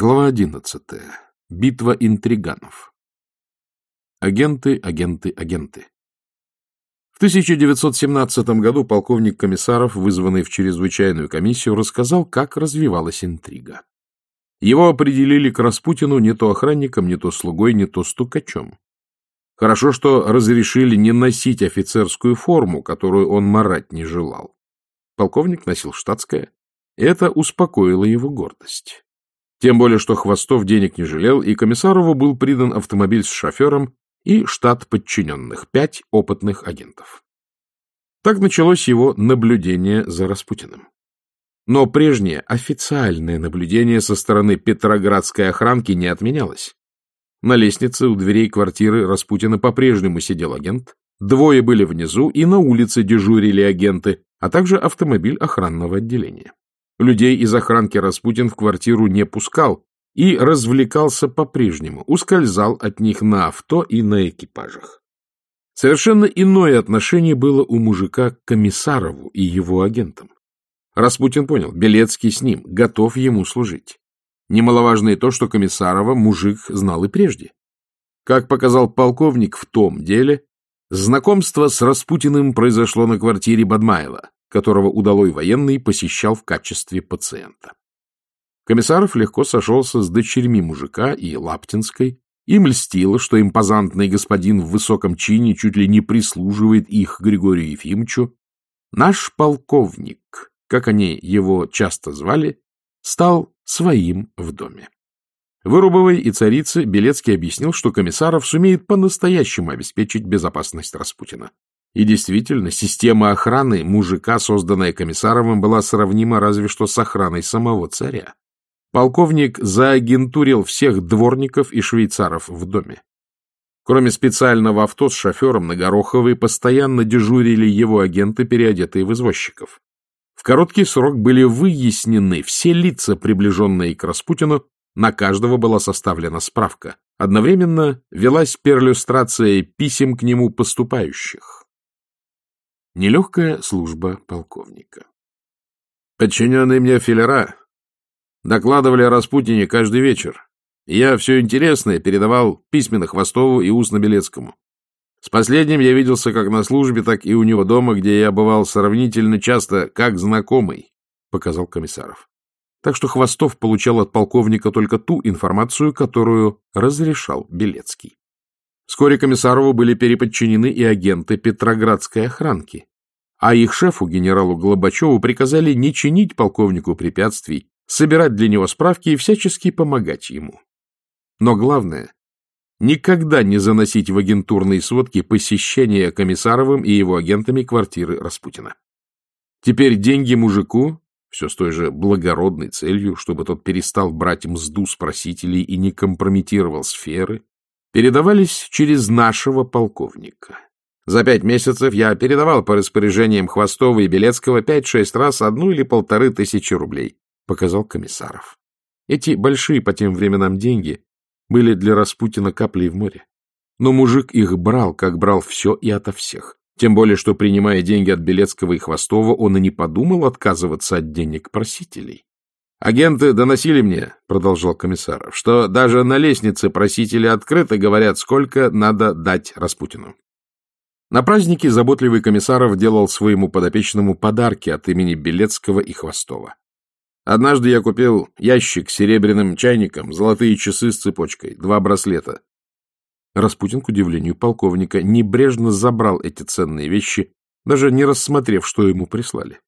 Глава одиннадцатая. Битва интриганов. Агенты, агенты, агенты. В 1917 году полковник Комиссаров, вызванный в чрезвычайную комиссию, рассказал, как развивалась интрига. Его определили к Распутину не то охранником, не то слугой, не то стукачом. Хорошо, что разрешили не носить офицерскую форму, которую он марать не желал. Полковник носил штатское. Это успокоило его гордость. Тем более, что Хвостов денег не жалел, и Комиссарову был придан автомобиль с шофером и штат подчиненных, пять опытных агентов. Так началось его наблюдение за Распутиным. Но прежнее официальное наблюдение со стороны Петроградской охранки не отменялось. На лестнице у дверей квартиры Распутина по-прежнему сидел агент, двое были внизу и на улице дежурили агенты, а также автомобиль охранного отделения. Людей из охранки Распутин в квартиру не пускал и развлекался по-прежнему, ускользал от них на авто и на экипажах. Совершенно иное отношение было у мужика к Комиссарову и его агентам. Распутин понял, Белецкий с ним, готов ему служить. Немаловажно и то, что Комиссарова мужик знал и прежде. Как показал полковник в том деле, знакомство с Распутиным произошло на квартире Бадмаева, которого удалой военный посещал в качестве пациента. Комиссаров легко сошелся с дочерьми мужика и Лаптинской, им льстило, что импозантный господин в высоком чине чуть ли не прислуживает их Григорию Ефимовичу. Наш полковник, как они его часто звали, стал своим в доме. Вырубовой и царице Белецкий объяснил, что Комиссаров сумеет по-настоящему обеспечить безопасность Распутина. И действительно, система охраны мужика, созданная Комиссаровым, была сравнима разве что с охраной самого царя. Полковник заагентурил всех дворников и швейцаров в доме. Кроме специального авто с шофером на Гороховой, постоянно дежурили его агенты, переодетые в извозчиков. В короткий срок были выяснены все лица, приближенные к Распутину, на каждого была составлена справка. Одновременно велась перлюстрация писем к нему поступающих. Нелегкая служба полковника. Подчиненные мне филера докладывали о Распутине каждый вечер. Я все интересное передавал письменно Хвостову и устно Белецкому. С последним я виделся как на службе, так и у него дома, где я бывал сравнительно часто как знакомый, — показал Комиссаров. Так что Хвостов получал от полковника только ту информацию, которую разрешал Белецкий. Вскоре Комиссарову были переподчинены и агенты Петроградской охранки, а их шефу, генералу Глобачеву, приказали не чинить полковнику препятствий, собирать для него справки и всячески помогать ему. Но главное — никогда не заносить в агентурные сводки посещения Комиссаровым и его агентами квартиры Распутина. Теперь деньги мужику, все с той же благородной целью, чтобы тот перестал брать мзду с просителей и не компрометировал сферы, передавались через нашего полковника. За пять месяцев я передавал по распоряжениям Хвостова и Белецкого пять-шесть раз одну или полторы тысячи рублей, — показал Комиссаров. Эти большие по тем временам деньги были для Распутина каплей в море. Но мужик их брал, как брал все и ото всех. Тем более, что, принимая деньги от Белецкого и Хвостова, он и не подумал отказываться от денег просителей. «Агенты доносили мне, — продолжал Комиссаров, — что даже на лестнице просители открыто говорят, сколько надо дать Распутину. На празднике заботливый Комиссаров делал своему подопечному подарки от имени Белецкого и Хвостова. Однажды я купил ящик с серебряным чайником, золотые часы с цепочкой, два браслета. Распутин, к удивлению полковника, небрежно забрал эти ценные вещи, даже не рассмотрев, что ему прислали.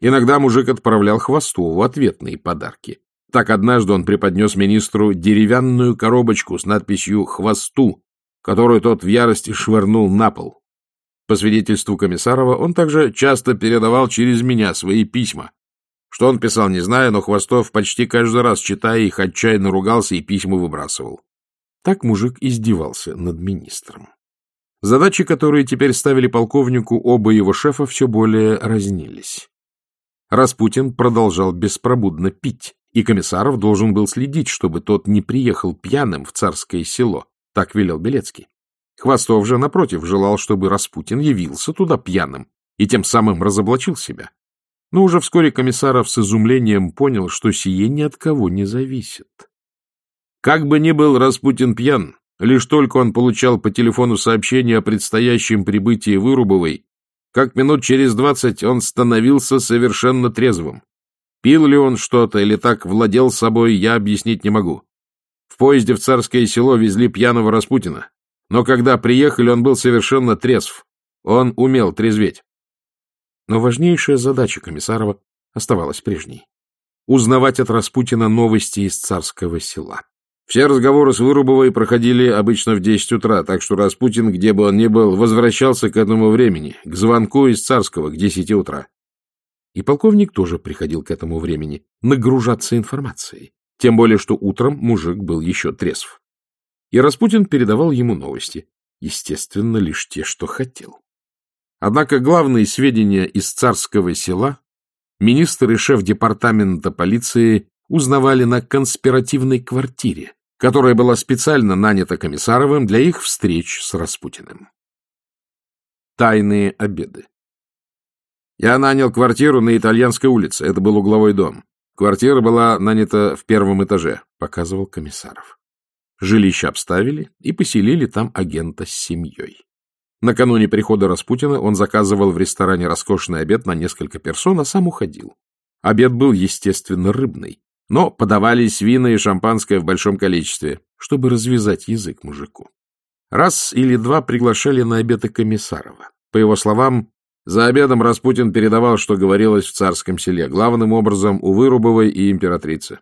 Иногда мужик отправлял Хвостову ответные подарки. Так однажды он преподнес министру деревянную коробочку с надписью «Хвосту», которую тот в ярости швырнул на пол. По свидетельству Комиссарова, он также часто передавал через меня свои письма. Что он писал, не знаю, но Хвостов почти каждый раз, читая их, отчаянно ругался и письма выбрасывал. Так мужик издевался над министром. Задачи, которые теперь ставили полковнику оба его шефа, все более разнились. Распутин продолжал беспробудно пить, и Комиссаров должен был следить, чтобы тот не приехал пьяным в царское село, так велел Белецкий. Хвостов же, напротив, желал, чтобы Распутин явился туда пьяным и тем самым разоблачил себя. Но уже вскоре Комиссаров с изумлением понял, что сие ни от кого не зависит. Как бы ни был Распутин пьян, лишь только он получал по телефону сообщение о предстоящем прибытии Вырубовой, как минут через двадцать он становился совершенно трезвым. Пил ли он что-то или так владел собой, я объяснить не могу. В поезде в Царское село везли пьяного Распутина. Но когда приехали, он был совершенно трезв. Он умел трезветь. Но важнейшая задача Комиссарова оставалась прежней. Узнавать от Распутина новости из Царского села. Все разговоры с Вырубовой проходили обычно в 10 утра, так что Распутин, где бы он ни был, возвращался к этому времени, к звонку из Царского, к 10 утра. И полковник тоже приходил к этому времени, нагружаться информацией. Тем более, что утром мужик был еще трезв. И Распутин передавал ему новости. Естественно, лишь те, что хотел. Однако главные сведения из царского села министр и шеф департамента полиции узнавали на конспиративной квартире, которая была специально нанята Комиссаровым для их встреч с Распутиным. Тайные обеды я нанял квартиру на Итальянской улице. Это был угловой дом. Квартира была нанята в первом этаже, — показывал комиссаров. Жилище обставили и поселили там агента с семьей. Накануне прихода Распутина он заказывал в ресторане роскошный обед на несколько персон, а сам уходил. Обед был, естественно, рыбный, но подавались вина и шампанское в большом количестве, чтобы развязать язык мужику. Раз или два приглашали на обед и Комиссарова. По его словам, за обедом Распутин передавал, что говорилось в царском селе, главным образом у Вырубовой и императрицы.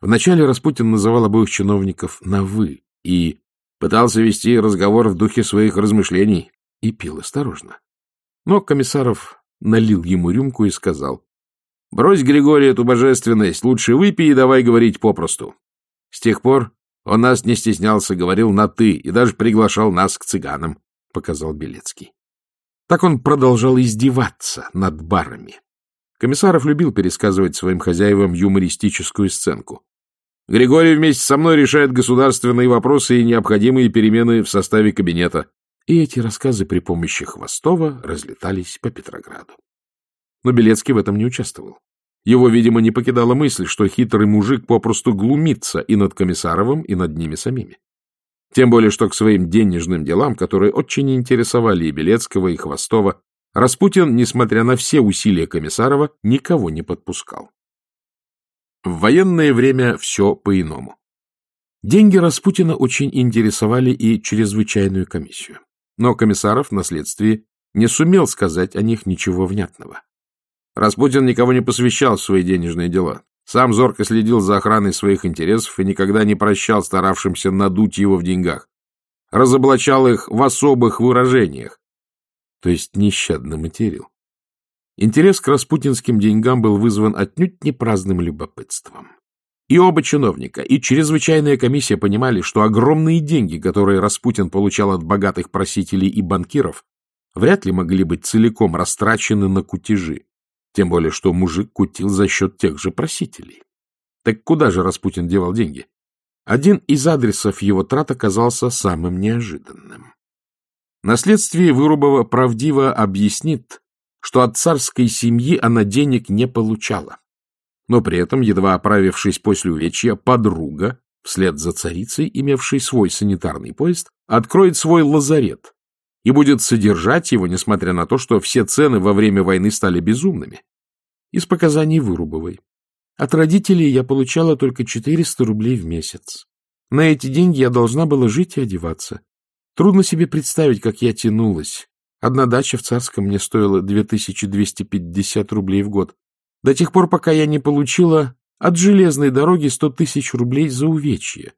Вначале Распутин называл обоих чиновников на «вы» и пытался вести разговор в духе своих размышлений и пил осторожно. Но Комиссаров налил ему рюмку и сказал, «Брось, Григорий, эту божественность, лучше выпей и давай говорить попросту». С тех пор он нас не стеснялся, говорил на «ты» и даже приглашал нас к цыганам, — показал Белецкий. Так он продолжал издеваться над барами. Комиссаров любил пересказывать своим хозяевам юмористическую сценку. Григорий вместе со мной решает государственные вопросы и необходимые перемены в составе кабинета. И эти рассказы при помощи Хвостова разлетались по Петрограду. Но Белецкий в этом не участвовал. Его, видимо, не покидала мысль, что хитрый мужик попросту глумится и над Комиссаровым, и над ними самими. Тем более, что к своим денежным делам, которые очень интересовали и Белецкого, и Хвостова, Распутин, несмотря на все усилия Комиссарова, никого не подпускал. В военное время все по-иному. Деньги Распутина очень интересовали и чрезвычайную комиссию. Но Комиссаров на следствии не сумел сказать о них ничего внятного. Распутин никого не посвящал в свои денежные дела. Сам зорко следил за охраной своих интересов и никогда не прощал старавшимся надуть его в деньгах. Разоблачал их в особых выражениях, то есть нещадно материл. Интерес к распутинским деньгам был вызван отнюдь не праздным любопытством. И оба чиновника, и чрезвычайная комиссия понимали, что огромные деньги, которые Распутин получал от богатых просителей и банкиров, вряд ли могли быть целиком растрачены на кутежи. Тем более, что мужик кутил за счет тех же просителей. Так куда же Распутин девал деньги? Один из адресов его трат оказался самым неожиданным. Наследствие Вырубова правдиво объяснит, что от царской семьи она денег не получала. Но при этом, едва оправившись после увечья, подруга, вслед за царицей, имевшей свой санитарный поезд, откроет свой лазарет, и будет содержать его, несмотря на то, что все цены во время войны стали безумными. Из показаний Вырубовой. От родителей я получала только 400 рублей в месяц. На эти деньги я должна была жить и одеваться. Трудно себе представить, как я тянулась. Одна дача в Царском мне стоила 2250 рублей в год. До тех пор, пока я не получила от железной дороги 100 тысяч рублей за увечье.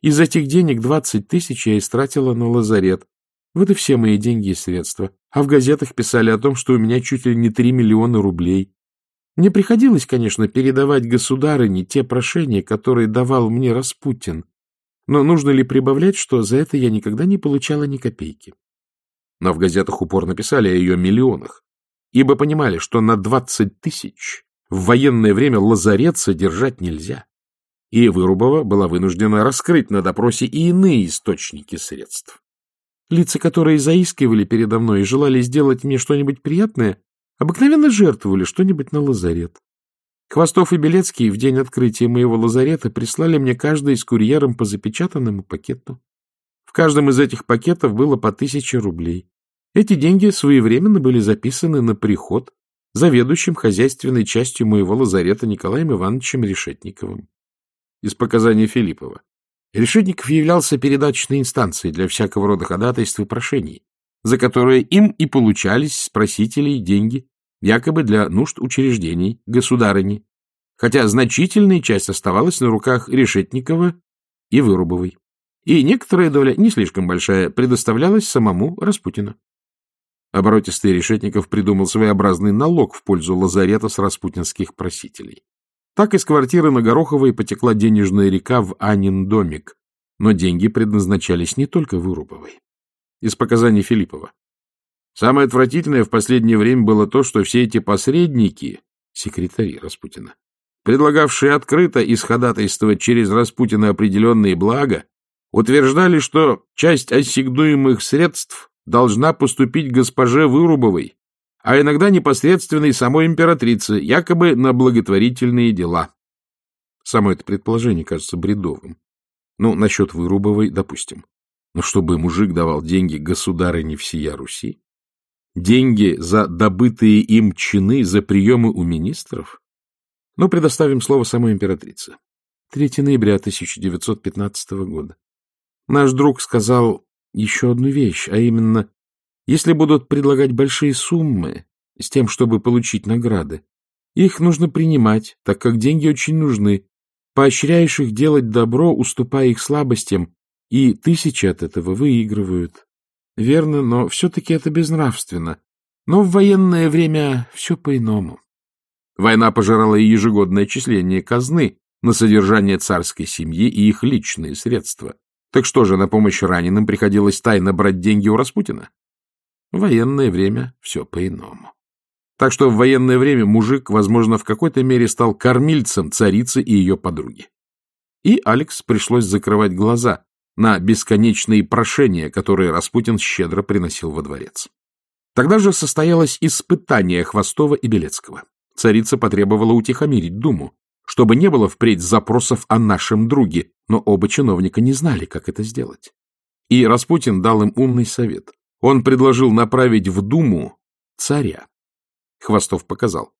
Из этих денег 20 тысяч я истратила на лазарет, вот и все мои деньги и средства. А в газетах писали о том, что у меня чуть ли не три миллиона рублей. Мне приходилось, конечно, передавать государыне те прошения, которые давал мне Распутин. Но нужно ли прибавлять, что за это я никогда не получала ни копейки? Но в газетах упорно писали о ее миллионах, ибо понимали, что на двадцать тысяч в военное время лазарет содержать нельзя. И Вырубова была вынуждена раскрыть на допросе и иные источники средств. Лица, которые заискивали передо мной и желали сделать мне что-нибудь приятное, обыкновенно жертвовали что-нибудь на лазарет. Хвостов и Белецкий в день открытия моего лазарета прислали мне каждый с курьером по запечатанному пакету. В каждом из этих пакетов было по тысяче рублей. Эти деньги своевременно были записаны на приход заведующим хозяйственной частью моего лазарета Николаем Ивановичем Решетниковым. Из показаний Филиппова. Решетников являлся передаточной инстанцией для всякого рода ходатайств и прошений, за которые им и получались с просителей деньги, якобы для нужд учреждений, государыни, хотя значительная часть оставалась на руках Решетникова и Вырубовой и некоторая доля, не слишком большая, предоставлялась самому Распутину. Оборотистый Решетников придумал своеобразный налог в пользу лазарета с распутинских просителей. Так из квартиры на Гороховой потекла денежная река в Анин домик, но деньги предназначались не только Вырубовой. Из показаний Филиппова. Самое отвратительное в последнее время было то, что все эти посредники, секретари Распутина, предлагавшие открыто исходатайствовать через Распутина определенные блага, утверждали, что часть ассигнуемых средств должна поступить госпоже Вырубовой, а иногда непосредственно и самой императрице, якобы на благотворительные дела. Само это предположение кажется бредовым. Ну, насчет Вырубовой, допустим. Но чтобы мужик давал деньги государыне всея Руси? Деньги за добытые им чины, за приемы у министров? Но предоставим слово самой императрице. 3 ноября 1915 года. Наш друг сказал еще одну вещь, а именно, если будут предлагать большие суммы с тем, чтобы получить награды, их нужно принимать, так как деньги очень нужны. Поощряешь их делать добро, уступая их слабостям, и тысячи от этого выигрывают. Верно, но все-таки это безнравственно. Но в военное время все по-иному. Война пожирала и ежегодное отчисление казны на содержание царской семьи и их личные средства. Так что же, на помощь раненым приходилось тайно брать деньги у Распутина? В военное время все по-иному. Так что в военное время мужик, возможно, в какой-то мере стал кормильцем царицы и ее подруги. И Алекс пришлось закрывать глаза на бесконечные прошения, которые Распутин щедро приносил во дворец. Тогда же состоялось испытание Хвостова и Белецкого. Царица потребовала утихомирить Думу, чтобы не было впредь запросов о нашем друге, но оба чиновника не знали, как это сделать. И Распутин дал им умный совет. Он предложил направить в Думу царя. Хвостов показал.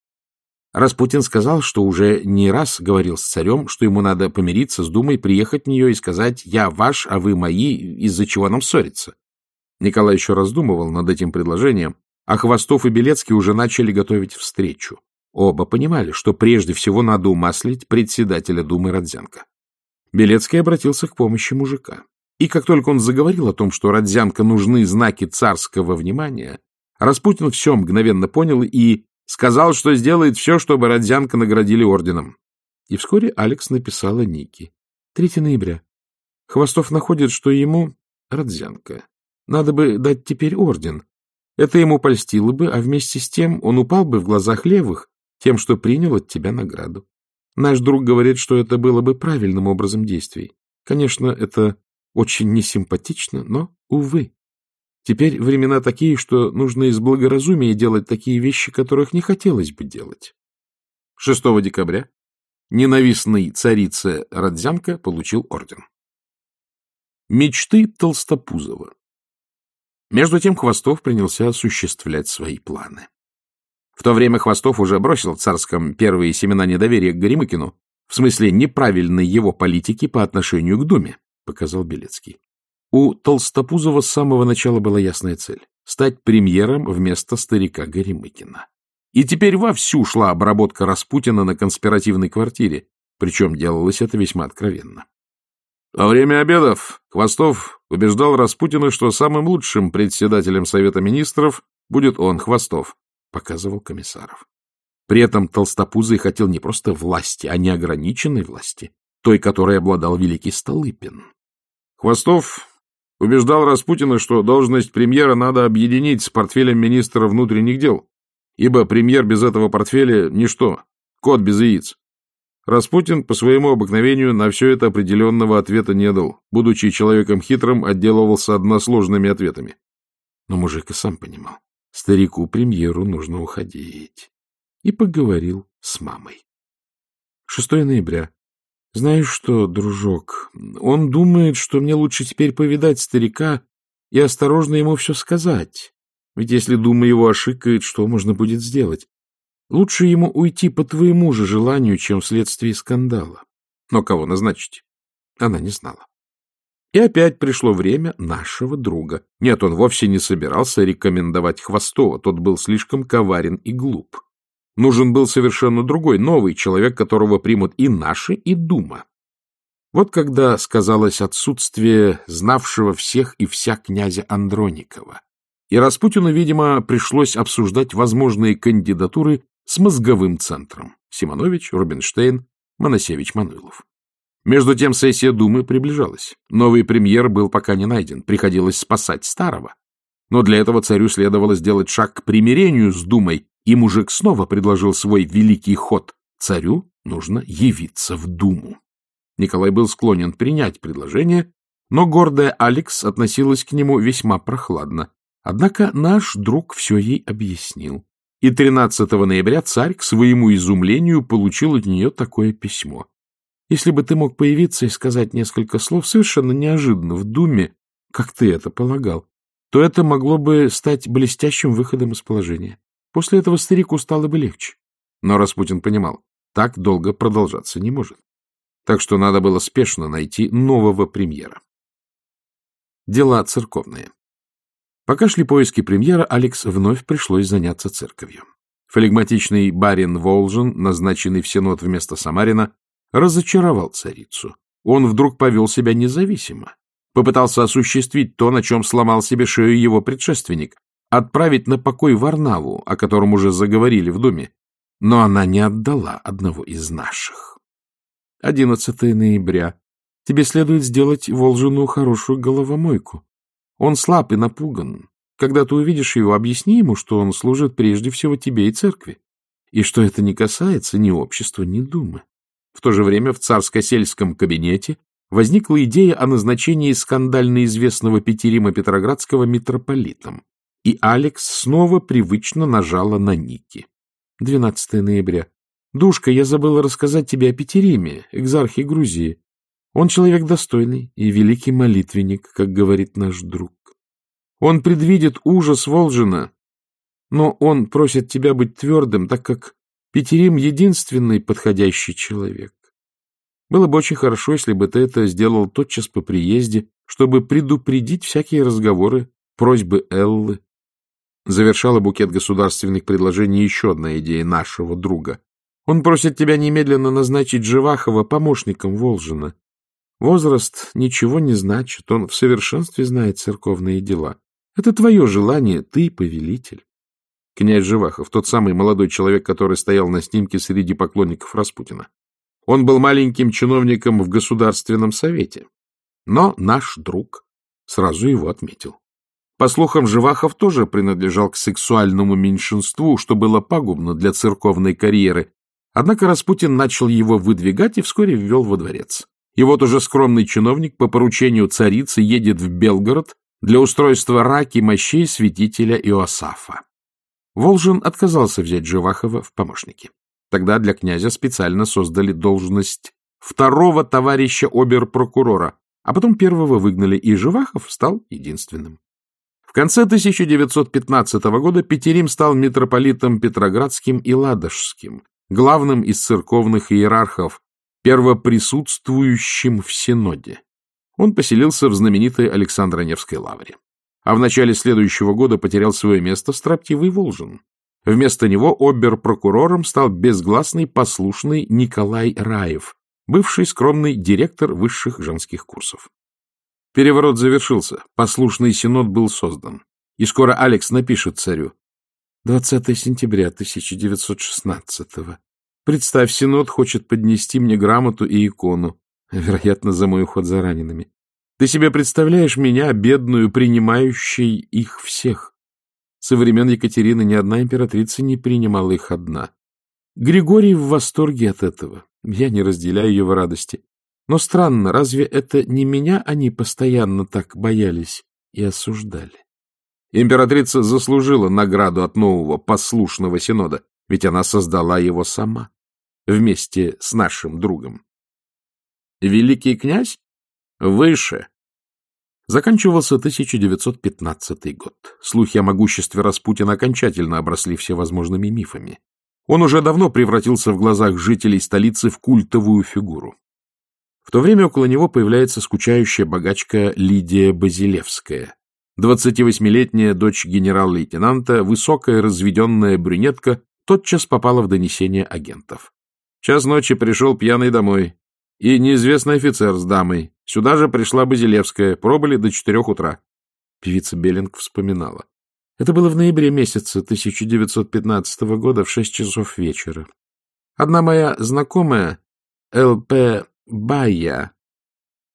Распутин сказал, что уже не раз говорил с царем, что ему надо помириться с Думой, приехать в нее и сказать «я ваш, а вы мои, из-за чего нам ссориться». Николай еще раздумывал над этим предложением, а Хвостов и Белецкий уже начали готовить встречу. Оба понимали, что прежде всего надо умаслить председателя Думы Родзянко. Белецкий обратился к помощи мужика. И как только он заговорил о том, что Родзянко нужны знаки царского внимания, Распутин все мгновенно понял и сказал, что сделает все, чтобы Родзянко наградили орденом. И вскоре Алекс написала Ники. 3 ноября. Хвостов находит, что ему, Родзянко, надо бы дать теперь орден. Это ему польстило бы, а вместе с тем он упал бы в глазах левых, тем, что принял от тебя награду. Наш друг говорит, что это было бы правильным образом действий. Конечно, это очень несимпатично, но, увы. Теперь времена такие, что нужно из благоразумия делать такие вещи, которых не хотелось бы делать. 6 декабря ненавистный царица Родзянко получил орден. Мечты Толстопузова Между тем Хвостов принялся осуществлять свои планы. В то время Хвостов уже бросил в царском первые семена недоверия к Горемыкину, в смысле неправильной его политики по отношению к Думе, показал Белецкий. У Толстопузова с самого начала была ясная цель — стать премьером вместо старика Горемыкина. И теперь вовсю шла обработка Распутина на конспиративной квартире, причем делалось это весьма откровенно. Во время обедов Хвостов убеждал Распутина, что самым лучшим председателем Совета Министров будет он, Хвостов, показывал комиссаров. При этом Толстопузый хотел не просто власти, а неограниченной власти, той, которой обладал великий Столыпин. Хвостов убеждал Распутина, что должность премьера надо объединить с портфелем министра внутренних дел, ибо премьер без этого портфеля — ничто, кот без яиц. Распутин по своему обыкновению на все это определенного ответа не дал, будучи человеком хитрым, отделывался односложными ответами. Но мужик и сам понимал. Старику-премьеру нужно уходить. И поговорил с мамой. 6 ноября. Знаешь что, дружок, он думает, что мне лучше теперь повидать старика и осторожно ему все сказать. Ведь если дума его ошикает, что можно будет сделать? Лучше ему уйти по твоему же желанию, чем вследствие скандала. Но кого назначить? Она не знала. И опять пришло время нашего друга. Нет, он вовсе не собирался рекомендовать Хвостова, тот был слишком коварен и глуп. Нужен был совершенно другой, новый человек, которого примут и наши, и Дума. Вот когда сказалось отсутствие знавшего всех и вся князя Андроникова. И Распутину, видимо, пришлось обсуждать возможные кандидатуры с мозговым центром — Симонович, Рубинштейн, Моносевич, Мануилов. Между тем сессия Думы приближалась. Новый премьер был пока не найден, приходилось спасать старого. Но для этого царю следовало сделать шаг к примирению с Думой, и мужик снова предложил свой великий ход. Царю нужно явиться в Думу. Николай был склонен принять предложение, но гордая Алекс относилась к нему весьма прохладно. Однако наш друг все ей объяснил. И 13 ноября царь, к своему изумлению, получил от нее такое письмо. «Если бы ты мог появиться и сказать несколько слов совершенно неожиданно в Думе, как ты это полагал, то это могло бы стать блестящим выходом из положения. После этого старику стало бы легче. Но Распутин понимал, так долго продолжаться не может. Так что надо было спешно найти нового премьера. Дела церковные. Пока шли поиски премьера, Алекс вновь пришлось заняться церковью. Флегматичный барин Волжин, назначенный в Сенат вместо Самарина, разочаровал царицу. Он вдруг повел себя независимо. Попытался осуществить то, на чем сломал себе шею его предшественник, отправить на покой Варнаву, о котором уже заговорили в Думе, но она не отдала одного из наших. 11 ноября. Тебе следует сделать Волжину хорошую головомойку. Он слаб и напуган. Когда ты увидишь его, объясни ему, что он служит прежде всего тебе и церкви, и что это не касается ни общества, ни думы. В то же время в царско-сельском кабинете возникла идея о назначении скандально известного Петерима Петроградского митрополитом и Алекс снова привычно нажала на Ники. 12 ноября. «Душка, я забыла рассказать тебе о Петериме, экзархе Грузии. Он человек достойный и великий молитвенник, как говорит наш друг. Он предвидит ужас Волжина, но он просит тебя быть твердым, так как Петерим — единственный подходящий человек. Было бы очень хорошо, если бы ты это сделал тотчас по приезде, чтобы предупредить всякие разговоры, просьбы Эллы, Завершала букет государственных предложений еще одна идея нашего друга. Он просит тебя немедленно назначить Живахова помощником Волжина. Возраст ничего не значит, он в совершенстве знает церковные дела. Это твое желание, ты повелитель. Князь Живахов, тот самый молодой человек, который стоял на снимке среди поклонников Распутина. Он был маленьким чиновником в Государственном совете. Но наш друг сразу его отметил. По слухам, Живахов тоже принадлежал к сексуальному меньшинству, что было пагубно для церковной карьеры. Однако Распутин начал его выдвигать и вскоре ввел во дворец. И вот уже скромный чиновник по поручению царицы едет в Белгород для устройства раки мощей святителя Иосафа. Волжин отказался взять Живахова в помощники. Тогда для князя специально создали должность второго товарища обер-прокурора, а потом первого выгнали, и Живахов стал единственным. В конце 1915 года Петерим стал митрополитом Петроградским и Ладожским, главным из церковных иерархов, первоприсутствующим в Синоде. Он поселился в знаменитой Александро-Невской лавре. А в начале следующего года потерял свое место строптивый Волжин. Вместо него обер-прокурором стал безгласный послушный Николай Раев, бывший скромный директор высших женских курсов. Переворот завершился, послушный синод был создан. И скоро Алекс напишет царю. 20 сентября 1916-го. Представь, синод хочет поднести мне грамоту и икону. Вероятно, за мой уход за ранеными. Ты себе представляешь меня, бедную, принимающей их всех? Со времен Екатерины ни одна императрица не принимала их одна. Григорий в восторге от этого. Я не разделяю его радости. Но странно, разве это не меня они постоянно так боялись и осуждали? Императрица заслужила награду от нового послушного синода, ведь она создала его сама, вместе с нашим другом. Великий князь? Выше. Заканчивался 1915 год. Слухи о могуществе Распутина окончательно обросли всевозможными мифами. Он уже давно превратился в глазах жителей столицы в культовую фигуру. В то время около него появляется скучающая богачка Лидия Базилевская, 28-летняя дочь генерал-лейтенанта, высокая разведенная брюнетка, тотчас попала в донесение агентов. Час ночи пришел пьяный домой, и неизвестный офицер с дамой. Сюда же пришла Базилевская, пробыли до четырех утра. Певица Беллинг вспоминала. Это было в ноябре месяца 1915 года в шесть часов вечера. Одна моя знакомая, Л.П. Бая,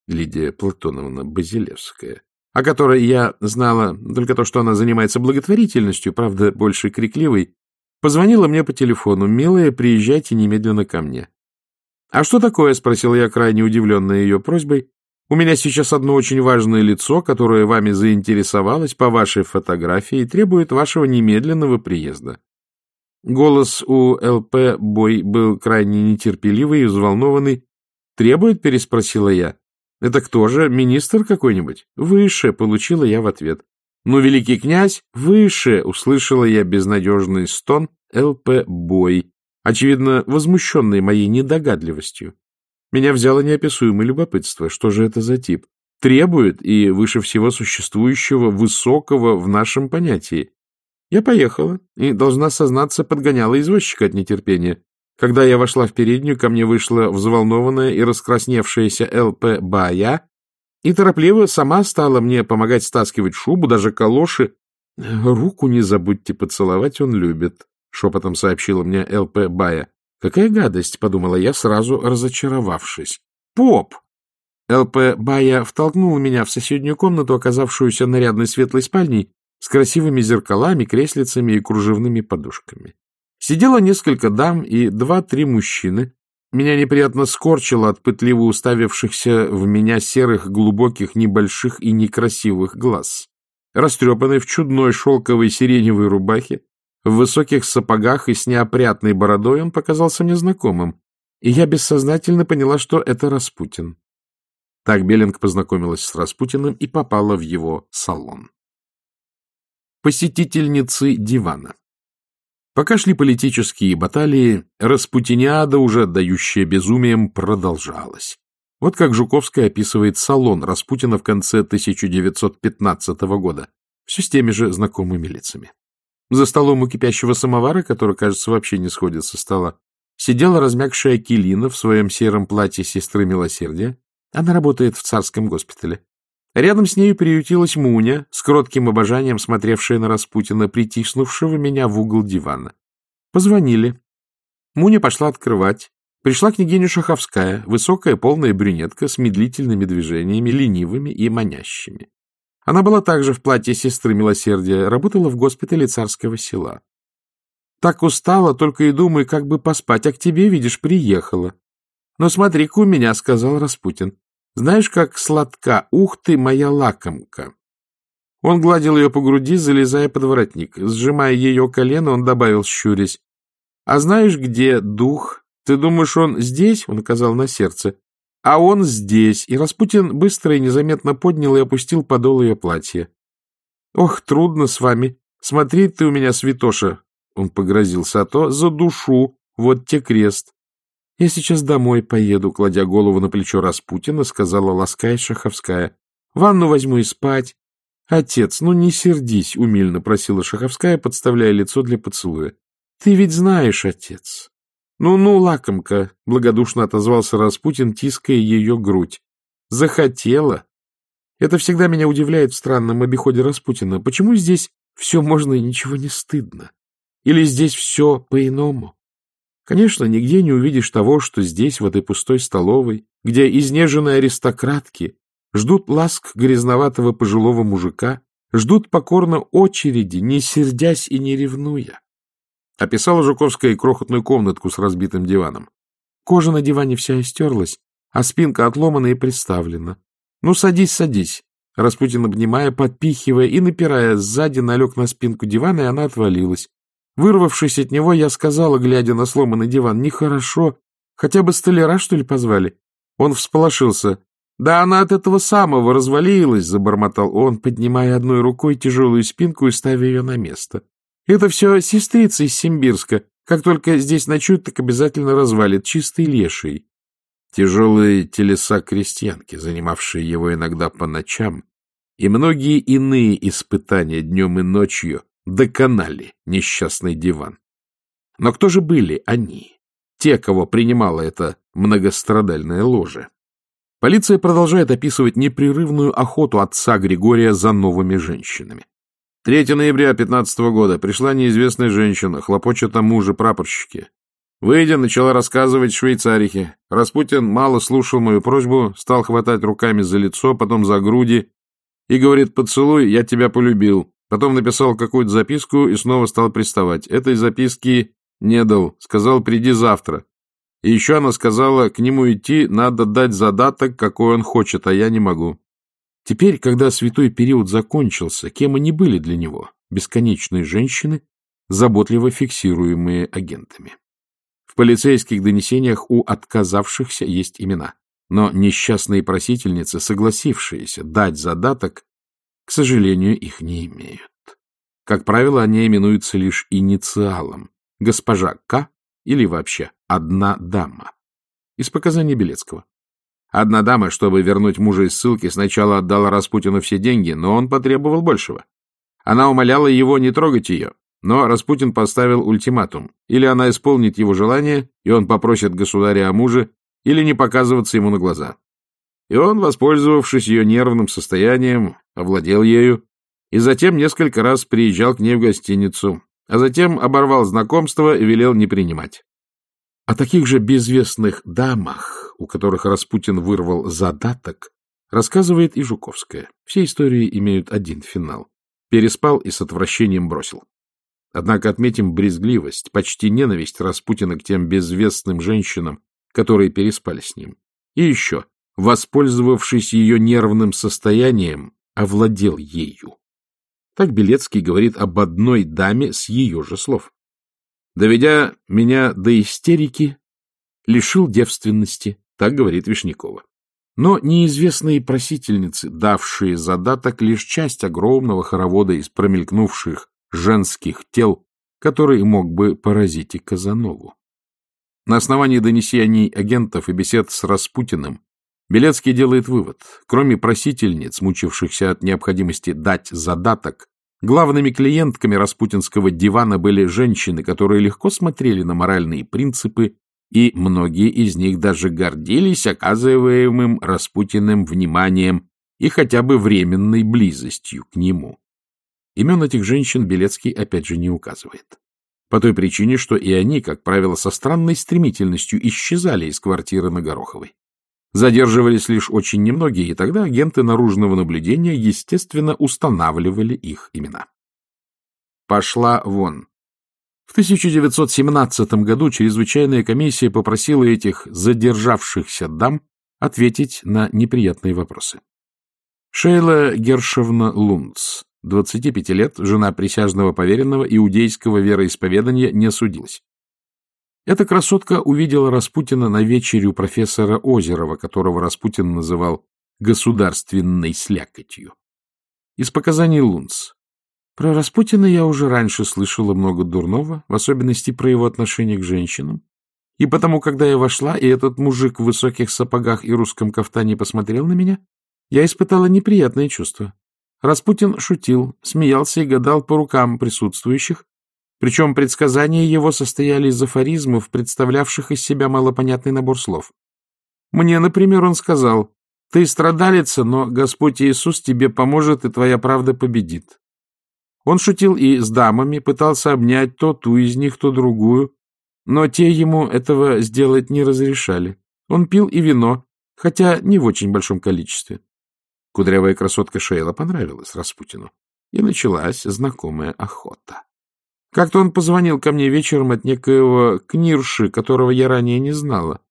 Лидия Платоновна Базилевская, о которой я знала только то, что она занимается благотворительностью, правда, больше крикливой, позвонила мне по телефону. «Милая, приезжайте немедленно ко мне». «А что такое?» — спросил я, крайне удивленная ее просьбой. «У меня сейчас одно очень важное лицо, которое вами заинтересовалось по вашей фотографии и требует вашего немедленного приезда». Голос у ЛП Бой был крайне нетерпеливый и взволнованный. «Требует?» — переспросила я. Это кто же? Министр какой-нибудь? Выше, получила я в ответ. Ну, великий князь, выше, услышала я безнадежный стон ЛП Бой, очевидно, возмущенный моей недогадливостью. Меня взяло неописуемое любопытство. Что же это за тип? Требует и выше всего существующего высокого в нашем понятии. Я поехала и, должна сознаться, подгоняла извозчика от нетерпения. Когда я вошла в переднюю, ко мне вышла взволнованная и раскрасневшаяся Л.П. Бая и торопливо сама стала мне помогать стаскивать шубу, даже калоши. — Руку не забудьте поцеловать, он любит, — шепотом сообщила мне Л.П. Бая. — Какая гадость, — подумала я, сразу разочаровавшись. — Поп! Л.П. Бая втолкнула меня в соседнюю комнату, оказавшуюся нарядной светлой спальней, с красивыми зеркалами, креслицами и кружевными подушками. Сидело несколько дам и два-три мужчины. Меня неприятно скорчило от пытливо уставившихся в меня серых, глубоких, небольших и некрасивых глаз. Растрепанный в чудной шелковой сиреневой рубахе, в высоких сапогах и с неопрятной бородой он показался мне знакомым, и я бессознательно поняла, что это Распутин. Так Беллинг познакомилась с Распутиным и попала в его салон. Посетительницы дивана Пока шли политические баталии, Распутиниада, уже отдающая безумием, продолжалась. Вот как Жуковская описывает салон Распутина в конце 1915 года, все с теми же знакомыми лицами. За столом у кипящего самовара, который, кажется, вообще не сходит со стола, сидела размягшая Келина в своем сером платье сестры Милосердия. Она работает в царском госпитале. Рядом с нею приютилась Муня, с кротким обожанием смотревшая на Распутина, притиснувшего меня в угол дивана. Позвонили. Муня пошла открывать. Пришла княгиня Шаховская, высокая полная брюнетка с медлительными движениями, ленивыми и манящими. Она была также в платье сестры Милосердия, работала в госпитале царского села. Так устала, только и думаю, как бы поспать, а к тебе, видишь, приехала. Но смотри-ка у меня, — сказал Распутин. Знаешь, как сладка, ух ты, моя лакомка!» Он гладил ее по груди, залезая под воротник. Сжимая ее колено, он добавил, щурясь. «А знаешь, где дух? Ты думаешь, он здесь?» — он указал на сердце. «А он здесь!» И Распутин быстро и незаметно поднял и опустил подол ее платья. «Ох, трудно с вами. Смотри ты у меня, святоша!» Он погрозился, а то за душу. Вот те крест. — Я сейчас домой поеду, — кладя голову на плечо Распутина, сказала лаская Шаховская. — Ванну возьму и спать. — Отец, ну не сердись, — умильно просила Шаховская, подставляя лицо для поцелуя. — Ты ведь знаешь, отец. «Ну, — Ну-ну, лакомка, — благодушно отозвался Распутин, тиская ее грудь. — Захотела. Это всегда меня удивляет в странном обиходе Распутина. Почему здесь все можно и ничего не стыдно? Или здесь все по-иному? Конечно, нигде не увидишь того, что здесь, в этой пустой столовой, где изнеженные аристократки ждут ласк грязноватого пожилого мужика, ждут покорно очереди, не сердясь и не ревнуя. Описала Жуковская крохотную комнатку с разбитым диваном. Кожа на диване вся истерлась, а спинка отломана и приставлена. Ну, садись, садись. Распутин, обнимая, подпихивая и напирая сзади, налег на спинку дивана, и она отвалилась. Вырвавшись от него, я сказала, глядя на сломанный диван, «Нехорошо. Хотя бы столяра, что ли, позвали?» Он всполошился. «Да она от этого самого развалилась», — забормотал он, поднимая одной рукой тяжелую спинку и ставя ее на место. «Это все сестрица из Симбирска. Как только здесь ночуют, так обязательно развалит. Чистый леший». Тяжелые телеса крестьянки, занимавшие его иногда по ночам, и многие иные испытания днем и ночью доконали несчастный диван. Но кто же были они, те, кого принимала эта многострадальная ложа? Полиция продолжает описывать непрерывную охоту отца Григория за новыми женщинами. 3 ноября 15 года пришла неизвестная женщина, хлопочет о муже прапорщике. Выйдя, начала рассказывать швейцарихе. Распутин мало слушал мою просьбу, стал хватать руками за лицо, потом за груди и говорит «Поцелуй, я тебя полюбил». Потом написал какую-то записку и снова стал приставать. Этой записки не дал, сказал «приди завтра». И еще она сказала, к нему идти надо дать задаток, какой он хочет, а я не могу. Теперь, когда святой период закончился, кем они были для него? Бесконечные женщины, заботливо фиксируемые агентами. В полицейских донесениях у отказавшихся есть имена, но несчастные просительницы, согласившиеся дать задаток, к сожалению, их не имеют. Как правило, они именуются лишь инициалом «госпожа К» или вообще «одна дама». Из показаний Белецкого. Одна дама, чтобы вернуть мужа из ссылки, сначала отдала Распутину все деньги, но он потребовал большего. Она умоляла его не трогать ее, но Распутин поставил ультиматум. Или она исполнит его желание, и он попросит государя о муже, или не показываться ему на глаза. И он, воспользовавшись ее нервным состоянием, овладел ею, и затем несколько раз приезжал к ней в гостиницу, а затем оборвал знакомство и велел не принимать. О таких же безвестных дамах, у которых Распутин вырвал задаток, рассказывает и Жуковская. Все истории имеют один финал. Переспал и с отвращением бросил. Однако отметим брезгливость, почти ненависть Распутина к тем безвестным женщинам, которые переспали с ним. И еще воспользовавшись ее нервным состоянием, овладел ею. Так Белецкий говорит об одной даме с ее же слов. Доведя меня до истерики, лишил девственности, так говорит Вишнякова. Но неизвестные просительницы, давшие задаток лишь часть огромного хоровода из промелькнувших женских тел, который мог бы поразить и Казанову. На основании донесений агентов и бесед с Распутиным Белецкий делает вывод. Кроме просительниц, мучившихся от необходимости дать задаток, главными клиентками распутинского дивана были женщины, которые легко смотрели на моральные принципы, и многие из них даже гордились оказываемым Распутиным вниманием и хотя бы временной близостью к нему. Имен этих женщин Белецкий опять же не указывает. По той причине, что и они, как правило, со странной стремительностью исчезали из квартиры на Гороховой. Задерживались лишь очень немногие, и тогда агенты наружного наблюдения, естественно, устанавливали их имена. Пошла вон. В 1917 году чрезвычайная комиссия попросила этих задержавшихся дам ответить на неприятные вопросы. Шейла Гершевна Лунц, 25 лет, жена присяжного поверенного иудейского вероисповедания, не судилась. Эта красотка увидела Распутина на вечере у профессора Озерова, которого Распутин называл государственной слякотью. Из показаний Лунц. Про Распутина я уже раньше слышала много дурного, в особенности про его отношение к женщинам. И потому, когда я вошла, и этот мужик в высоких сапогах и русском кафтане посмотрел на меня, я испытала неприятное чувство. Распутин шутил, смеялся и гадал по рукам присутствующих, причем предсказания его состояли из афоризмов, представлявших из себя малопонятный набор слов. Мне, например, он сказал, «Ты страдалица, но Господь Иисус тебе поможет, и твоя правда победит». Он шутил и с дамами, пытался обнять то ту из них, то другую, но те ему этого сделать не разрешали. Он пил и вино, хотя не в очень большом количестве. Кудрявая красотка Шейла понравилась Распутину, и началась знакомая охота. Как-то он позвонил ко мне вечером от некоего Книрши, которого я ранее не знала.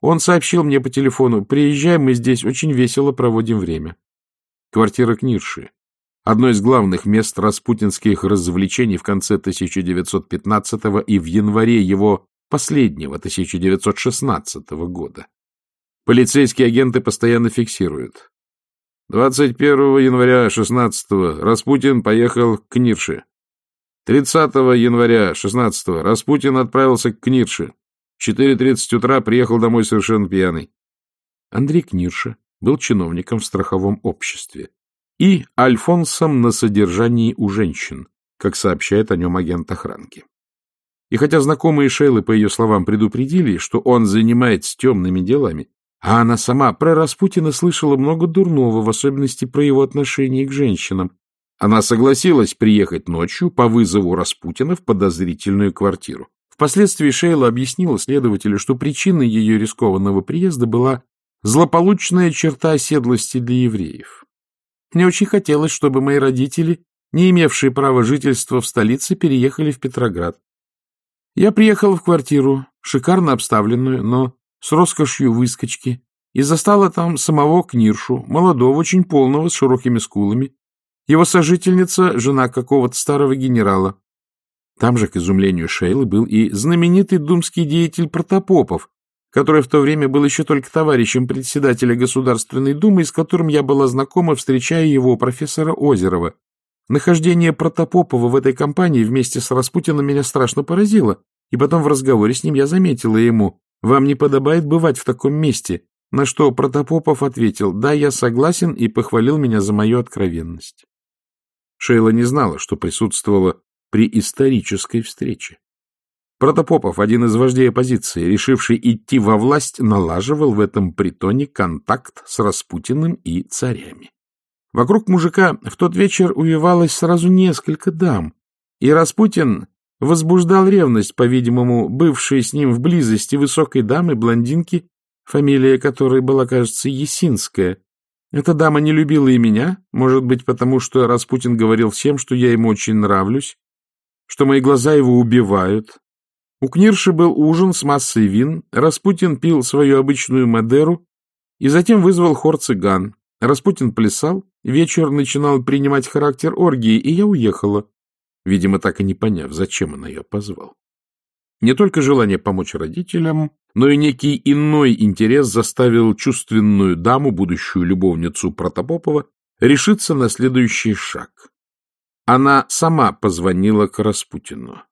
Он сообщил мне по телефону, приезжай, мы здесь очень весело проводим время. квартира Книрши, одно из главных мест распутинских развлечений в конце 1915 и в январе его последнего, 1916 года. Полицейские агенты постоянно фиксируют. 21 января 16 Распутин поехал к Книрше. 30 января 16 Распутин отправился к Книрше. В 4.30 утра приехал домой совершенно пьяный. Андрей Книрша был чиновником в страховом обществе и альфонсом на содержании у женщин, как сообщает о нем агент охранки. И хотя знакомые Шейлы, по ее словам, предупредили, что он занимается темными делами, а она сама про Распутина слышала много дурного, в особенности про его отношение к женщинам, она согласилась приехать ночью по вызову Распутина в подозрительную квартиру. Впоследствии Шейла объяснила следователю, что причиной ее рискованного приезда была злополучная черта оседлости для евреев. Мне очень хотелось, чтобы мои родители, не имевшие права жительства в столице, переехали в Петроград. Я приехала в квартиру, шикарно обставленную, но с роскошью выскочки, и застала там самого Книршу, молодого, очень полного, с широкими скулами. Его сожительница — жена какого-то старого генерала. Там же, к изумлению Шейлы, был и знаменитый думский деятель Протопопов, который в то время был еще только товарищем председателя Государственной Думы, с которым я была знакома, встречая его, профессора Озерова. Нахождение Протопопова в этой компании вместе с Распутиным меня страшно поразило, и потом в разговоре с ним я заметила ему, «Вам не подобает бывать в таком месте», на что Протопопов ответил, «Да, я согласен», и похвалил меня за мою откровенность. Шейла не знала, что присутствовала при исторической встрече. Протопопов, один из вождей оппозиции, решивший идти во власть, налаживал в этом притоне контакт с Распутиным и царями. Вокруг мужика в тот вечер увивалось сразу несколько дам, и Распутин возбуждал ревность, по-видимому, бывшей с ним в близости высокой дамы, блондинки, фамилия которой была, кажется, Есинская. Эта дама не любила и меня, может быть, потому что Распутин говорил всем, что я ему очень нравлюсь, что мои глаза его убивают, у Книрши был ужин с массой вин, Распутин пил свою обычную Мадеру и затем вызвал хор цыган. Распутин плясал, вечер начинал принимать характер оргии, и я уехала, видимо, так и не поняв, зачем он ее позвал. Не только желание помочь родителям, но и некий иной интерес заставил чувственную даму, будущую любовницу Протопопова, решиться на следующий шаг. Она сама позвонила к Распутину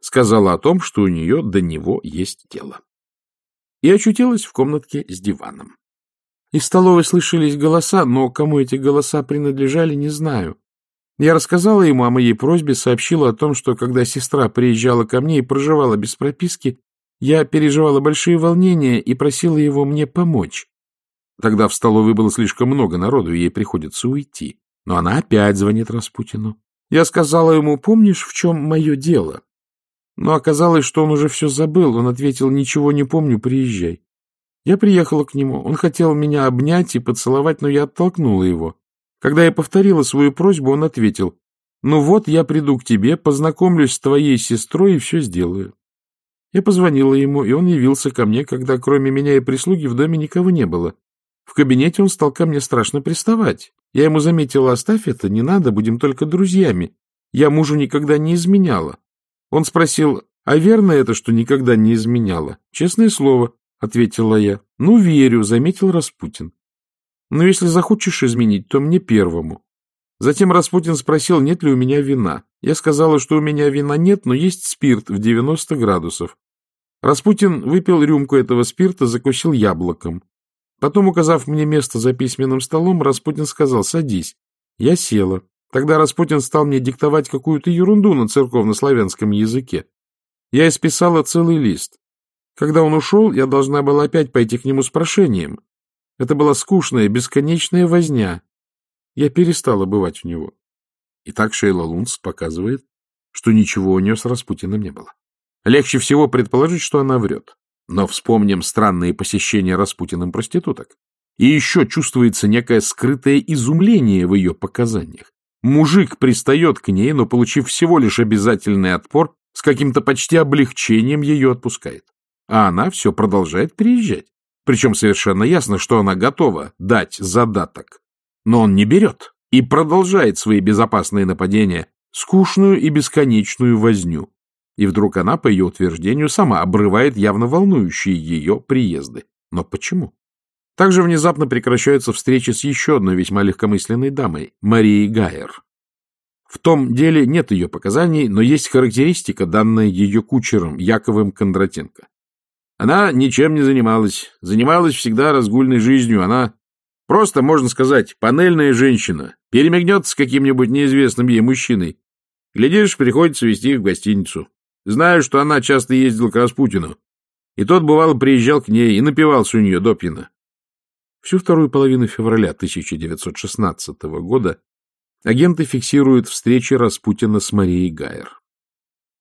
сказала о том, что у нее до него есть дело. И очутилась в комнатке с диваном. Из столовой слышались голоса, но кому эти голоса принадлежали, не знаю. Я рассказала ему о моей просьбе, сообщила о том, что когда сестра приезжала ко мне и проживала без прописки, я переживала большие волнения и просила его мне помочь. Тогда в столовой было слишком много народу, ей приходится уйти. Но она опять звонит Распутину. Я сказала ему, помнишь, в чем мое дело? Но оказалось, что он уже все забыл. Он ответил, ничего не помню, приезжай. Я приехала к нему. Он хотел меня обнять и поцеловать, но я оттолкнула его. Когда я повторила свою просьбу, он ответил, ну вот, я приду к тебе, познакомлюсь с твоей сестрой и все сделаю. Я позвонила ему, и он явился ко мне, когда кроме меня и прислуги в доме никого не было. В кабинете он стал ко мне страшно приставать. Я ему заметила, оставь это, не надо, будем только друзьями. Я мужу никогда не изменяла. Он спросил, а верно это, что никогда не изменяла? Честное слово, — ответила я. Ну, верю, — заметил Распутин. Но если захочешь изменить, то мне первому. Затем Распутин спросил, нет ли у меня вина. Я сказала, что у меня вина нет, но есть спирт в 90 градусов. Распутин выпил рюмку этого спирта, закусил яблоком. Потом, указав мне место за письменным столом, Распутин сказал «садись». Я села. Тогда Распутин стал мне диктовать какую-то ерунду на церковнославянском языке. Я исписала целый лист. Когда он ушел, я должна была опять пойти к нему с прошением. Это была скучная, бесконечная возня. Я перестала бывать у него. И так Шейла Лунс показывает, что ничего у нее с Распутиным не было. Легче всего предположить, что она врет. Но вспомним странные посещения Распутиным проституток. И еще чувствуется некое скрытое изумление в ее показаниях. Мужик пристает к ней, но, получив всего лишь обязательный отпор, с каким-то почти облегчением ее отпускает. А она все продолжает приезжать. Причем совершенно ясно, что она готова дать задаток. Но он не берет и продолжает свои безопасные нападения, скучную и бесконечную возню. И вдруг она, по ее утверждению, сама обрывает явно волнующие ее приезды. Но почему? Также внезапно прекращаются встречи с еще одной весьма легкомысленной дамой, Марией Гайер. В том деле нет ее показаний, но есть характеристика, данная ее кучером Яковым Кондратенко. Она ничем не занималась, занималась всегда разгульной жизнью, она просто, можно сказать, панельная женщина, перемигнется с каким-нибудь неизвестным ей мужчиной. Глядишь, приходится везти их в гостиницу. Знаю, что она часто ездила к Распутину, и тот, бывало, приезжал к ней и напивался у нее до пьяна. Всю вторую половину февраля 1916 года агенты фиксируют встречи Распутина с Марией Гайер.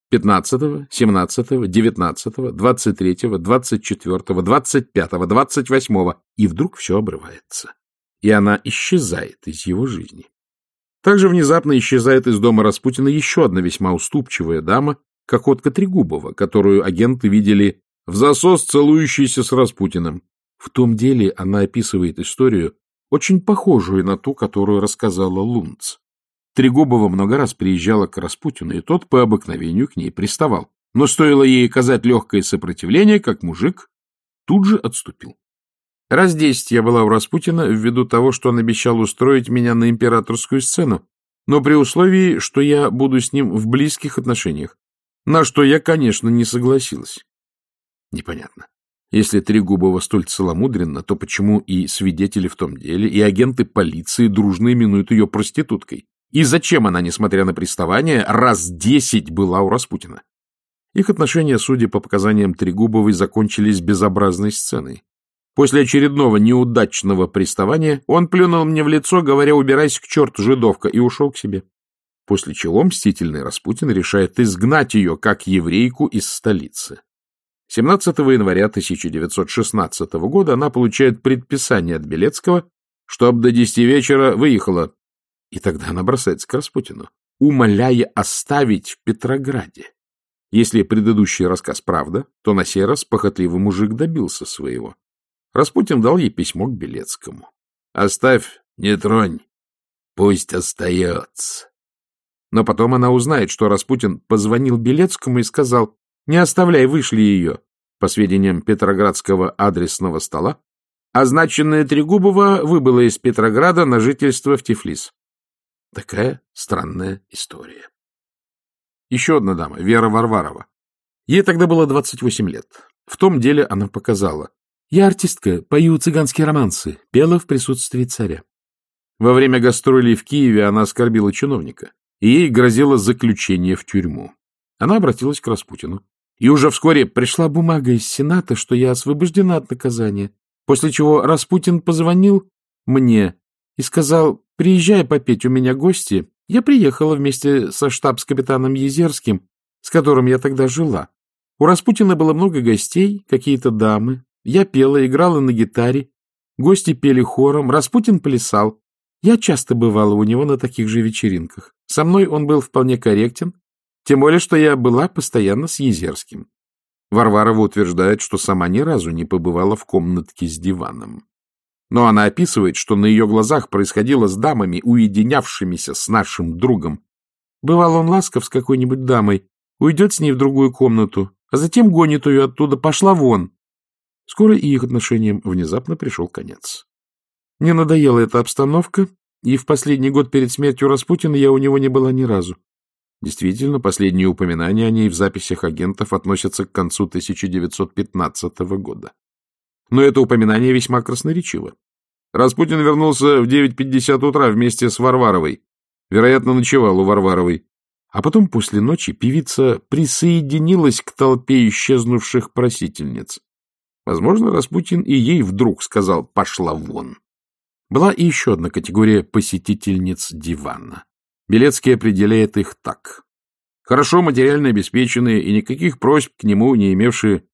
15, 17, 19, 23, 24, 25, 28, и вдруг все обрывается. И она исчезает из его жизни. Также внезапно исчезает из дома Распутина еще одна весьма уступчивая дама, Кокотка Трегубова, которую агенты видели в засос целующейся с Распутиным. В том деле она описывает историю, очень похожую на ту, которую рассказала Лунц. Трегубова много раз приезжала к Распутину, и тот по обыкновению к ней приставал. Но стоило ей оказать легкое сопротивление, как мужик тут же отступил. Раз десять я была у Распутина ввиду того, что он обещал устроить меня на императорскую сцену, но при условии, что я буду с ним в близких отношениях, на что я, конечно, не согласилась. Непонятно. Если Трегубова столь целомудренно, то почему и свидетели в том деле, и агенты полиции дружно именуют ее проституткой? И зачем она, несмотря на приставание, раз десять была у Распутина? Их отношения, судя по показаниям Трегубовой, закончились безобразной сценой. После очередного неудачного приставания он плюнул мне в лицо, говоря «убирайся к черту, жидовка», и ушел к себе. После чего мстительный Распутин решает изгнать ее, как еврейку, из столицы. 17 января 1916 года она получает предписание от Белецкого, чтобы до 10 вечера выехала и тогда она бросается к Распутину, умоляя оставить в Петрограде. Если предыдущий рассказ правда, то на сей раз похотливый мужик добился своего. Распутин дал ей письмо к Белецкому. «Оставь, не тронь, пусть остается». Но потом она узнает, что Распутин позвонил Белецкому и сказал «Не оставляй, вышли ее». По сведениям Петроградского адресного стола, означенная Трегубова выбыла из Петрограда на жительство в Тифлис. Такая странная история. Еще одна дама, Вера Варварова. Ей тогда было 28 лет. В том деле она показала. Я артистка, пою цыганские романсы, пела в присутствии царя. Во время гастролей в Киеве она оскорбила чиновника, и ей грозило заключение в тюрьму. Она обратилась к Распутину. И уже вскоре пришла бумага из Сената, что я освобождена от наказания, после чего Распутин позвонил мне и сказал, приезжая попеть у меня гости, я приехала вместе со штабс-капитаном Езерским, с которым я тогда жила. У Распутина было много гостей, какие-то дамы. Я пела, играла на гитаре. Гости пели хором, Распутин плясал. Я часто бывала у него на таких же вечеринках. Со мной он был вполне корректен, тем более, что я была постоянно с Езерским. Варварова утверждает, что сама ни разу не побывала в комнатке с диваном. Но она описывает, что на ее глазах происходило с дамами, уединявшимися с нашим другом. Бывал он ласков с какой-нибудь дамой, уйдет с ней в другую комнату, а затем гонит ее оттуда, пошла вон. Скоро и их отношениям внезапно пришел конец. Мне надоела эта обстановка, и в последний год перед смертью Распутина я у него не была ни разу. Действительно, последние упоминания о ней в записях агентов относятся к концу 1915 года но это упоминание весьма красноречиво. Распутин вернулся в 9.50 утра вместе с Варваровой. Вероятно, ночевал у Варваровой. А потом после ночи певица присоединилась к толпе исчезнувших просительниц. Возможно, Распутин и ей вдруг сказал «пошла вон». Была и еще одна категория посетительниц дивана. Белецкий определяет их так. Хорошо материально обеспеченные и никаких просьб к нему не имевшие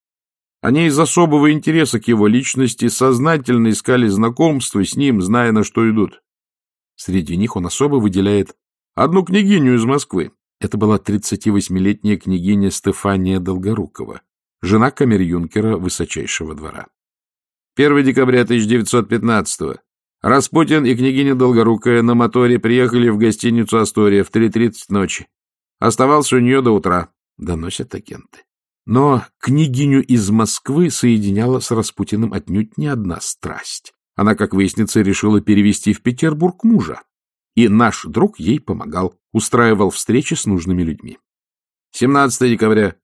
они из особого интереса к его личности сознательно искали знакомства с ним, зная, на что идут. Среди них он особо выделяет одну княгиню из Москвы. Это была 38-летняя княгиня Стефания Долгорукова, жена камер-юнкера высочайшего двора. 1 декабря 1915 -го. Распутин и княгиня Долгорукая на моторе приехали в гостиницу «Астория» в 3.30 ночи. Оставался у нее до утра, — доносят агенты. Но княгиню из Москвы соединяла с Распутиным отнюдь не одна страсть. Она, как выяснится, решила перевести в Петербург мужа. И наш друг ей помогал, устраивал встречи с нужными людьми. 17 декабря.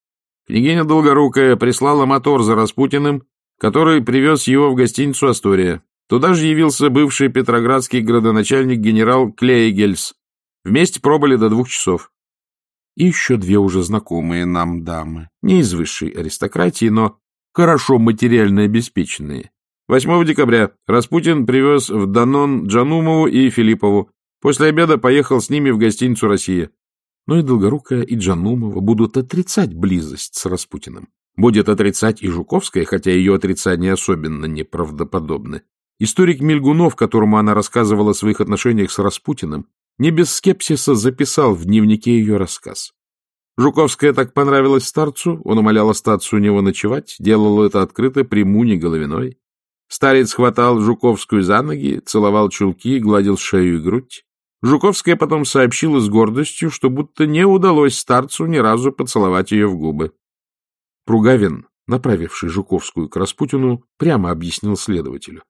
Княгиня Долгорукая прислала мотор за Распутиным, который привез его в гостиницу «Астория». Туда же явился бывший петроградский градоначальник генерал Клейгельс. Вместе пробыли до двух часов. И еще две уже знакомые нам дамы, не из высшей аристократии, но хорошо материально обеспеченные. 8 декабря Распутин привез в Данон Джанумову и Филиппову. После обеда поехал с ними в гостиницу «Россия». Но и Долгорукая, и Джанумова будут отрицать близость с Распутиным. Будет отрицать и Жуковская, хотя ее отрицания особенно неправдоподобны. Историк Мельгунов, которому она рассказывала о своих отношениях с Распутиным, не без скепсиса записал в дневнике ее рассказ. Жуковская так понравилась старцу, он умолял остаться у него ночевать, делал это открыто при Муне Головиной. Старец хватал Жуковскую за ноги, целовал чулки, гладил шею и грудь. Жуковская потом сообщила с гордостью, что будто не удалось старцу ни разу поцеловать ее в губы. Пругавин, направивший Жуковскую к Распутину, прямо объяснил следователю.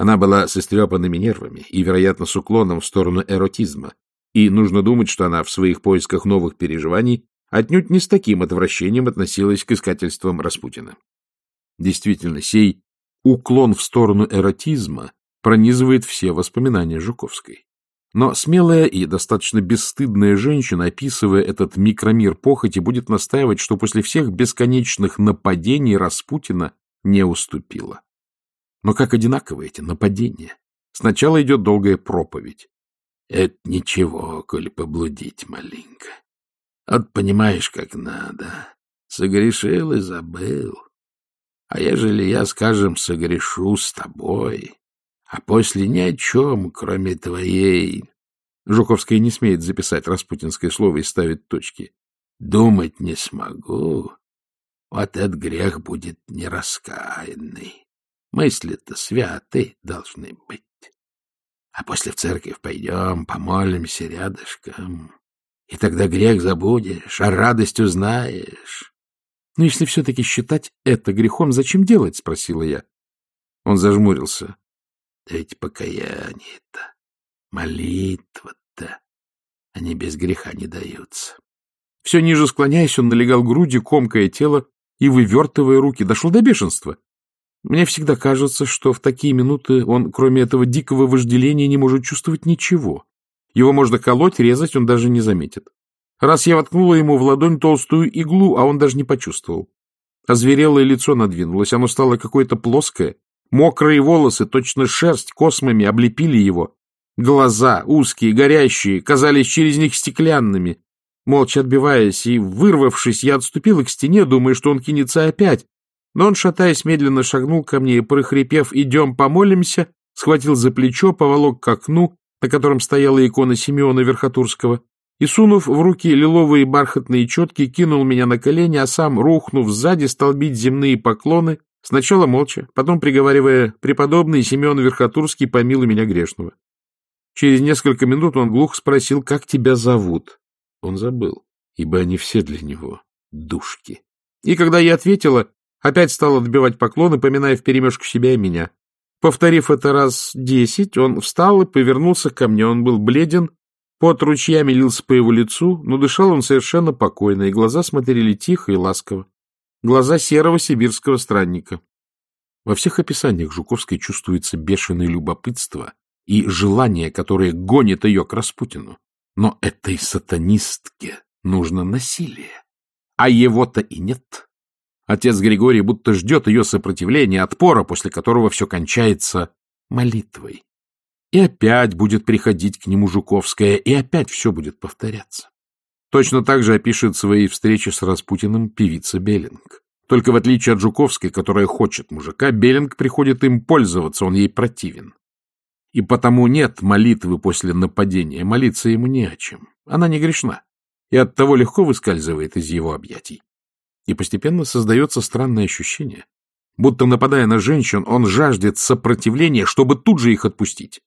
Она была с истрепанными нервами и, вероятно, с уклоном в сторону эротизма, и нужно думать, что она в своих поисках новых переживаний отнюдь не с таким отвращением относилась к искательствам Распутина. Действительно, сей уклон в сторону эротизма пронизывает все воспоминания Жуковской. Но смелая и достаточно бесстыдная женщина, описывая этот микромир похоти, будет настаивать, что после всех бесконечных нападений Распутина не уступила. Но как одинаковы эти нападения? Сначала идет долгая проповедь. Это ничего, коль поблудить маленько. Вот понимаешь, как надо. Согрешил и забыл. А ежели я, скажем, согрешу с тобой, а после ни о чем, кроме твоей... Жуковская не смеет записать распутинское слово и ставит точки. Думать не смогу. Вот этот грех будет нераскаянный. Мысли-то святы должны быть. А после в церковь пойдем, помолимся рядышком. И тогда грех забудешь, а радость узнаешь. — Но если все-таки считать это грехом, зачем делать? — спросила я. Он зажмурился. — Да ведь покаяние-то, молитва-то, они без греха не даются. Все ниже склоняясь, он налегал грудью, комкая тело и вывертывая руки. Дошел до бешенства. Мне всегда кажется, что в такие минуты он, кроме этого дикого вожделения, не может чувствовать ничего. Его можно колоть, резать, он даже не заметит. Раз я воткнула ему в ладонь толстую иглу, а он даже не почувствовал. Озверелое лицо надвинулось, оно стало какое-то плоское. Мокрые волосы, точно шерсть, космами облепили его. Глаза, узкие, горящие, казались через них стеклянными. Молча отбиваясь и вырвавшись, я отступила к стене, думая, что он кинется опять, но он, шатаясь, медленно шагнул ко мне и, прохрипев «идем помолимся», схватил за плечо, поволок к окну, на котором стояла икона Симеона Верхотурского, и, сунув в руки лиловые бархатные четки, кинул меня на колени, а сам, рухнув сзади, стал бить земные поклоны, сначала молча, потом приговаривая «Преподобный Симеон Верхотурский, помилуй меня грешного». Через несколько минут он глухо спросил, как тебя зовут. Он забыл, ибо они все для него душки. И когда я ответила, Опять стал отбивать поклоны, поминая вперемешку себя и меня. Повторив это раз десять, он встал и повернулся ко мне. Он был бледен, пот ручьями лился по его лицу, но дышал он совершенно покойно, и глаза смотрели тихо и ласково. Глаза серого сибирского странника. Во всех описаниях Жуковской чувствуется бешеное любопытство и желание, которое гонит ее к Распутину. Но этой сатанистке нужно насилие, а его-то и нет. Отец Григорий будто ждет ее сопротивления, отпора, после которого все кончается молитвой. И опять будет приходить к нему Жуковская, и опять все будет повторяться. Точно так же опишет свои встречи с Распутиным певица Беллинг. Только в отличие от Жуковской, которая хочет мужика, Беллинг приходит им пользоваться, он ей противен. И потому нет молитвы после нападения, молиться ему не о чем. Она не грешна, и оттого легко выскальзывает из его объятий и постепенно создается странное ощущение, будто, нападая на женщин, он жаждет сопротивления, чтобы тут же их отпустить.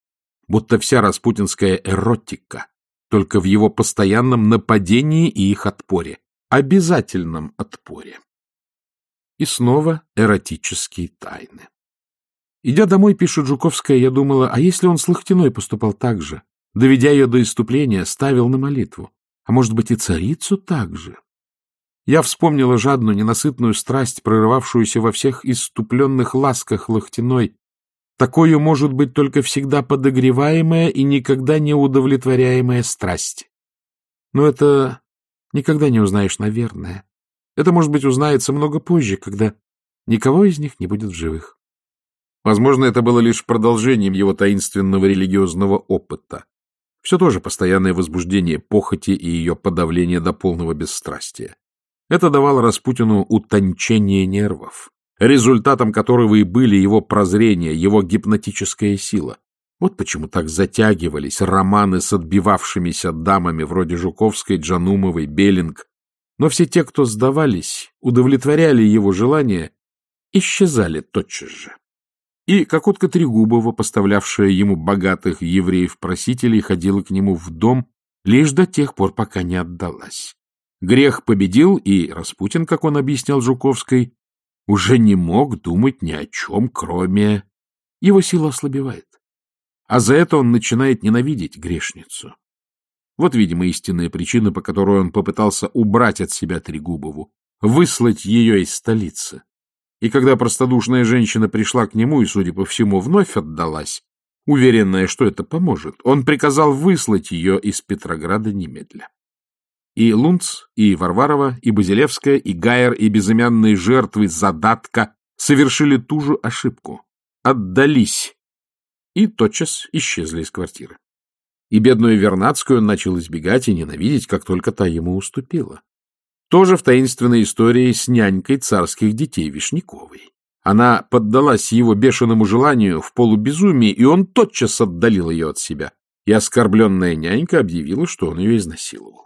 будто вся распутинская эротика только в его постоянном нападении и их отпоре, обязательном отпоре. И снова эротические тайны. Идя домой, пишет Жуковская, я думала, а если он с Лохтиной поступал так же, доведя ее до иступления, ставил на молитву, а может быть и царицу так же? Я вспомнила жадную, ненасытную страсть, прорывавшуюся во всех иступленных ласках Лохтиной. Такою может быть только всегда подогреваемая и никогда не удовлетворяемая страсть. Но это никогда не узнаешь, наверное. Это, может быть, узнается много позже, когда никого из них не будет в живых. Возможно, это было лишь продолжением его таинственного религиозного опыта. Все тоже постоянное возбуждение похоти и ее подавление до полного бесстрастия. Это давало Распутину утончение нервов, результатом которого и были его прозрения, его гипнотическая сила. Вот почему так затягивались романы с отбивавшимися дамами вроде Жуковской, Джанумовой, Беллинг. Но все те, кто сдавались, удовлетворяли его желания, исчезали тотчас же. И Кокотка Трегубова, поставлявшая ему богатых евреев-просителей, ходила к нему в дом лишь до тех пор, пока не отдалась. Грех победил, и Распутин, как он объяснял Жуковской, уже не мог думать ни о чем, кроме... Его сила ослабевает. А за это он начинает ненавидеть грешницу. Вот, видимо, истинная причина, по которой он попытался убрать от себя Трегубову, выслать ее из столицы. И когда простодушная женщина пришла к нему и, судя по всему, вновь отдалась, уверенная, что это поможет, он приказал выслать ее из Петрограда немедля. И Лунц, и Варварова, и Базилевская, и Гайер, и безымянные жертвы задатка совершили ту же ошибку. Отдались. И тотчас исчезли из квартиры. И бедную Вернадскую он начал избегать и ненавидеть, как только та ему уступила. Тоже в таинственной истории с нянькой царских детей Вишняковой. Она поддалась его бешеному желанию в полубезумии, и он тотчас отдалил ее от себя. И оскорбленная нянька объявила, что он ее изнасиловал.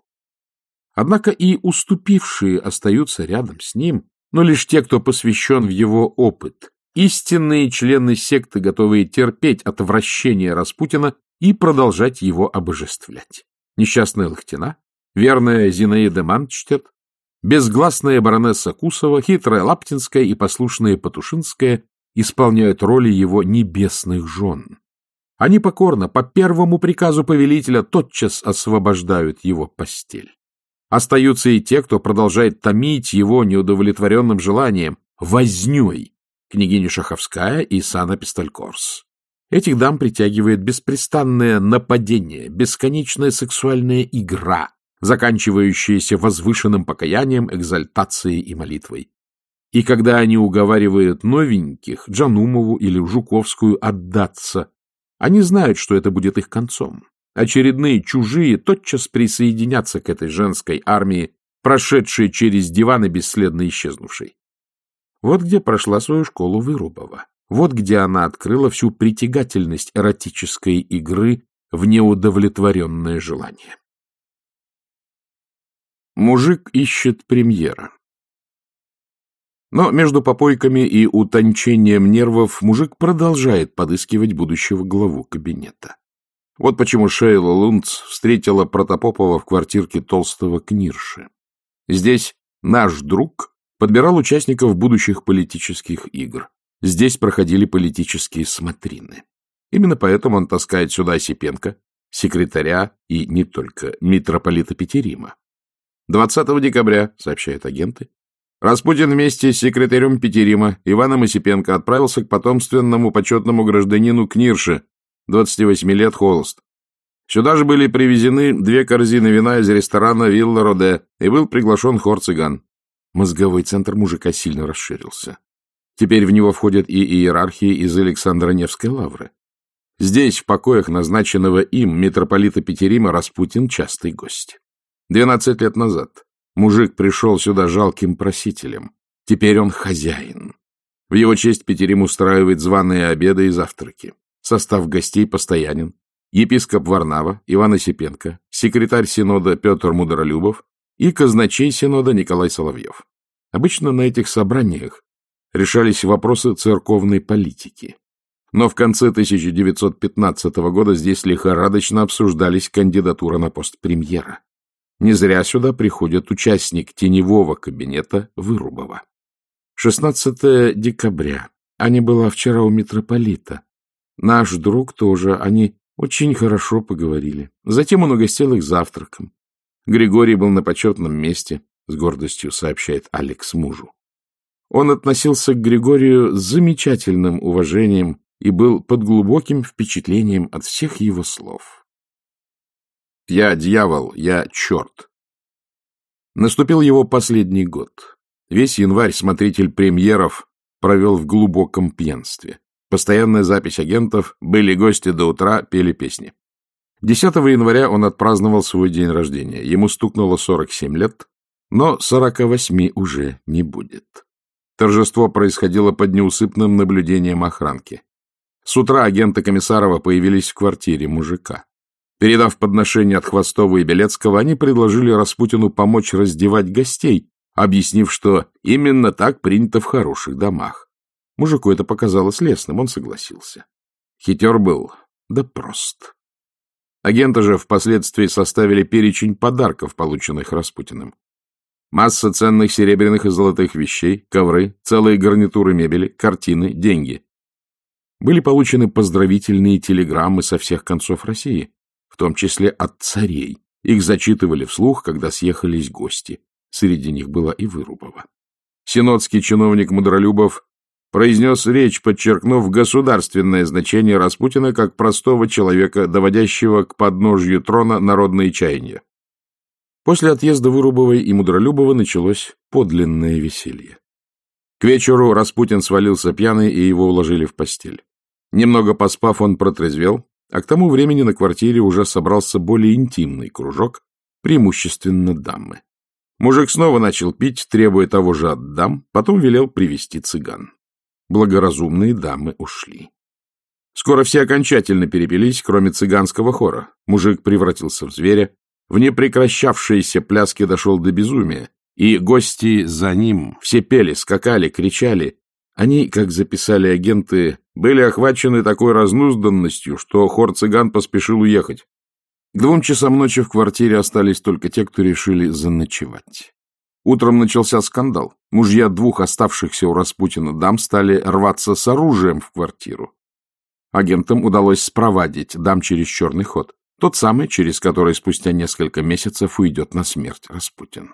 Однако и уступившие остаются рядом с ним, но лишь те, кто посвящен в его опыт, истинные члены секты, готовые терпеть отвращение Распутина и продолжать его обожествлять. Несчастная Лохтина, верная Зинаида Манчтет, безгласная баронесса Кусова, хитрая Лаптинская и послушная Патушинская исполняют роли его небесных жен. Они покорно, по первому приказу повелителя, тотчас освобождают его постель. Остаются и те, кто продолжает томить его неудовлетворенным желанием, вознёй, княгиня Шаховская и Сана Пистолькорс. Этих дам притягивает беспрестанное нападение, бесконечная сексуальная игра, заканчивающаяся возвышенным покаянием, экзальтацией и молитвой. И когда они уговаривают новеньких, Джанумову или Жуковскую, отдаться, они знают, что это будет их концом. Очередные чужие тотчас присоединятся к этой женской армии, прошедшей через диваны бесследно исчезнувшей. Вот где прошла свою школу Вырубова. Вот где она открыла всю притягательность эротической игры в неудовлетворенное желание. Мужик ищет премьера. Но между попойками и утончением нервов мужик продолжает подыскивать будущего главу кабинета. Вот почему Шейла Лунц встретила Протопопова в квартирке толстого Книрши. Здесь наш друг подбирал участников будущих политических игр. Здесь проходили политические смотрины. Именно поэтому он таскает сюда Осипенко, секретаря и не только митрополита Петерима. 20 декабря, сообщают агенты, Распутин вместе с секретарем Петерима Иваном Осипенко отправился к потомственному почетному гражданину Книрше, 28 лет, холост. Сюда же были привезены две корзины вина из ресторана «Вилла Роде» и был приглашен хор цыган. Мозговой центр мужика сильно расширился. Теперь в него входят и иерархии из Александра Невской лавры. Здесь, в покоях назначенного им митрополита Петерима, Распутин частый гость. Двенадцать лет назад мужик пришел сюда жалким просителем. Теперь он хозяин. В его честь Петерим устраивает званые обеды и завтраки. Состав гостей постоянен. Епископ Варнава, Иван Осипенко, секретарь Синода Петр Мудролюбов и казначей Синода Николай Соловьев. Обычно на этих собраниях решались вопросы церковной политики. Но в конце 1915 года здесь лихорадочно обсуждались кандидатуры на пост премьера. Не зря сюда приходит участник теневого кабинета Вырубова. 16 декабря. Аня была вчера у митрополита. Наш друг тоже. Они очень хорошо поговорили. Затем он угостил их завтраком. Григорий был на почетном месте, с гордостью сообщает Алекс мужу. Он относился к Григорию с замечательным уважением и был под глубоким впечатлением от всех его слов. «Я дьявол, я черт». Наступил его последний год. Весь январь смотритель премьеров провел в глубоком пьянстве. Постоянная запись агентов, были гости до утра, пели песни. 10 января он отпраздновал свой день рождения. Ему стукнуло 47 лет, но 48 уже не будет. Торжество происходило под неусыпным наблюдением охранки. С утра агенты Комиссарова появились в квартире мужика. Передав подношение от Хвостова и Белецкого, они предложили Распутину помочь раздевать гостей, объяснив, что именно так принято в хороших домах. Мужику это показалось лестным, он согласился. Хитер был, да прост. Агенты же впоследствии составили перечень подарков, полученных Распутиным. Масса ценных серебряных и золотых вещей, ковры, целые гарнитуры мебели, картины, деньги. Были получены поздравительные телеграммы со всех концов России, в том числе от царей. Их зачитывали вслух, когда съехались гости. Среди них была и Вырубова. Синодский чиновник Мудролюбов произнес речь, подчеркнув государственное значение Распутина как простого человека, доводящего к подножью трона народные чаяния. После отъезда Вырубовой и Мудролюбова началось подлинное веселье. К вечеру Распутин свалился пьяный, и его уложили в постель. Немного поспав, он протрезвел, а к тому времени на квартире уже собрался более интимный кружок, преимущественно дамы. Мужик снова начал пить, требуя того же от дам, потом велел привести цыган. Благоразумные дамы ушли. Скоро все окончательно перепились, кроме цыганского хора. Мужик превратился в зверя, в непрекращавшиеся пляски дошел до безумия, и гости за ним все пели, скакали, кричали. Они, как записали агенты, были охвачены такой разнузданностью, что хор цыган поспешил уехать. К двум часам ночи в квартире остались только те, кто решили заночевать. Утром начался скандал. Мужья двух оставшихся у Распутина дам стали рваться с оружием в квартиру. Агентам удалось спровадить дам через черный ход, тот самый, через который спустя несколько месяцев уйдет на смерть Распутин.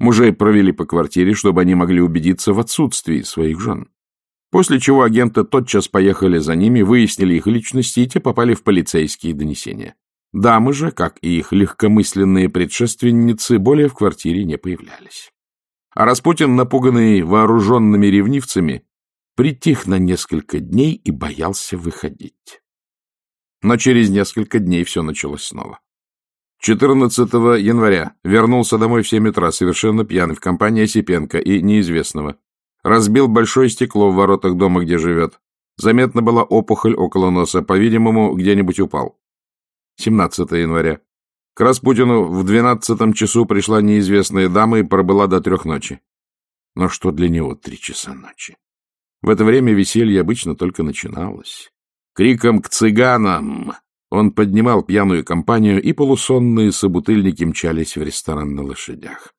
Мужей провели по квартире, чтобы они могли убедиться в отсутствии своих жен. После чего агенты тотчас поехали за ними, выяснили их личности, и те попали в полицейские донесения. Дамы же, как и их легкомысленные предшественницы, более в квартире не появлялись. А Распутин, напуганный вооруженными ревнивцами, притих на несколько дней и боялся выходить. Но через несколько дней все началось снова. 14 января вернулся домой в 7 утра, совершенно пьяный, в компании Осипенко и неизвестного. Разбил большое стекло в воротах дома, где живет. Заметна была опухоль около носа, по-видимому, где-нибудь упал. 17 января. К Распутину в двенадцатом часу пришла неизвестная дама и пробыла до трех ночи. Но что для него три часа ночи? В это время веселье обычно только начиналось. Криком «К цыганам!» он поднимал пьяную компанию, и полусонные собутыльники мчались в ресторан на лошадях.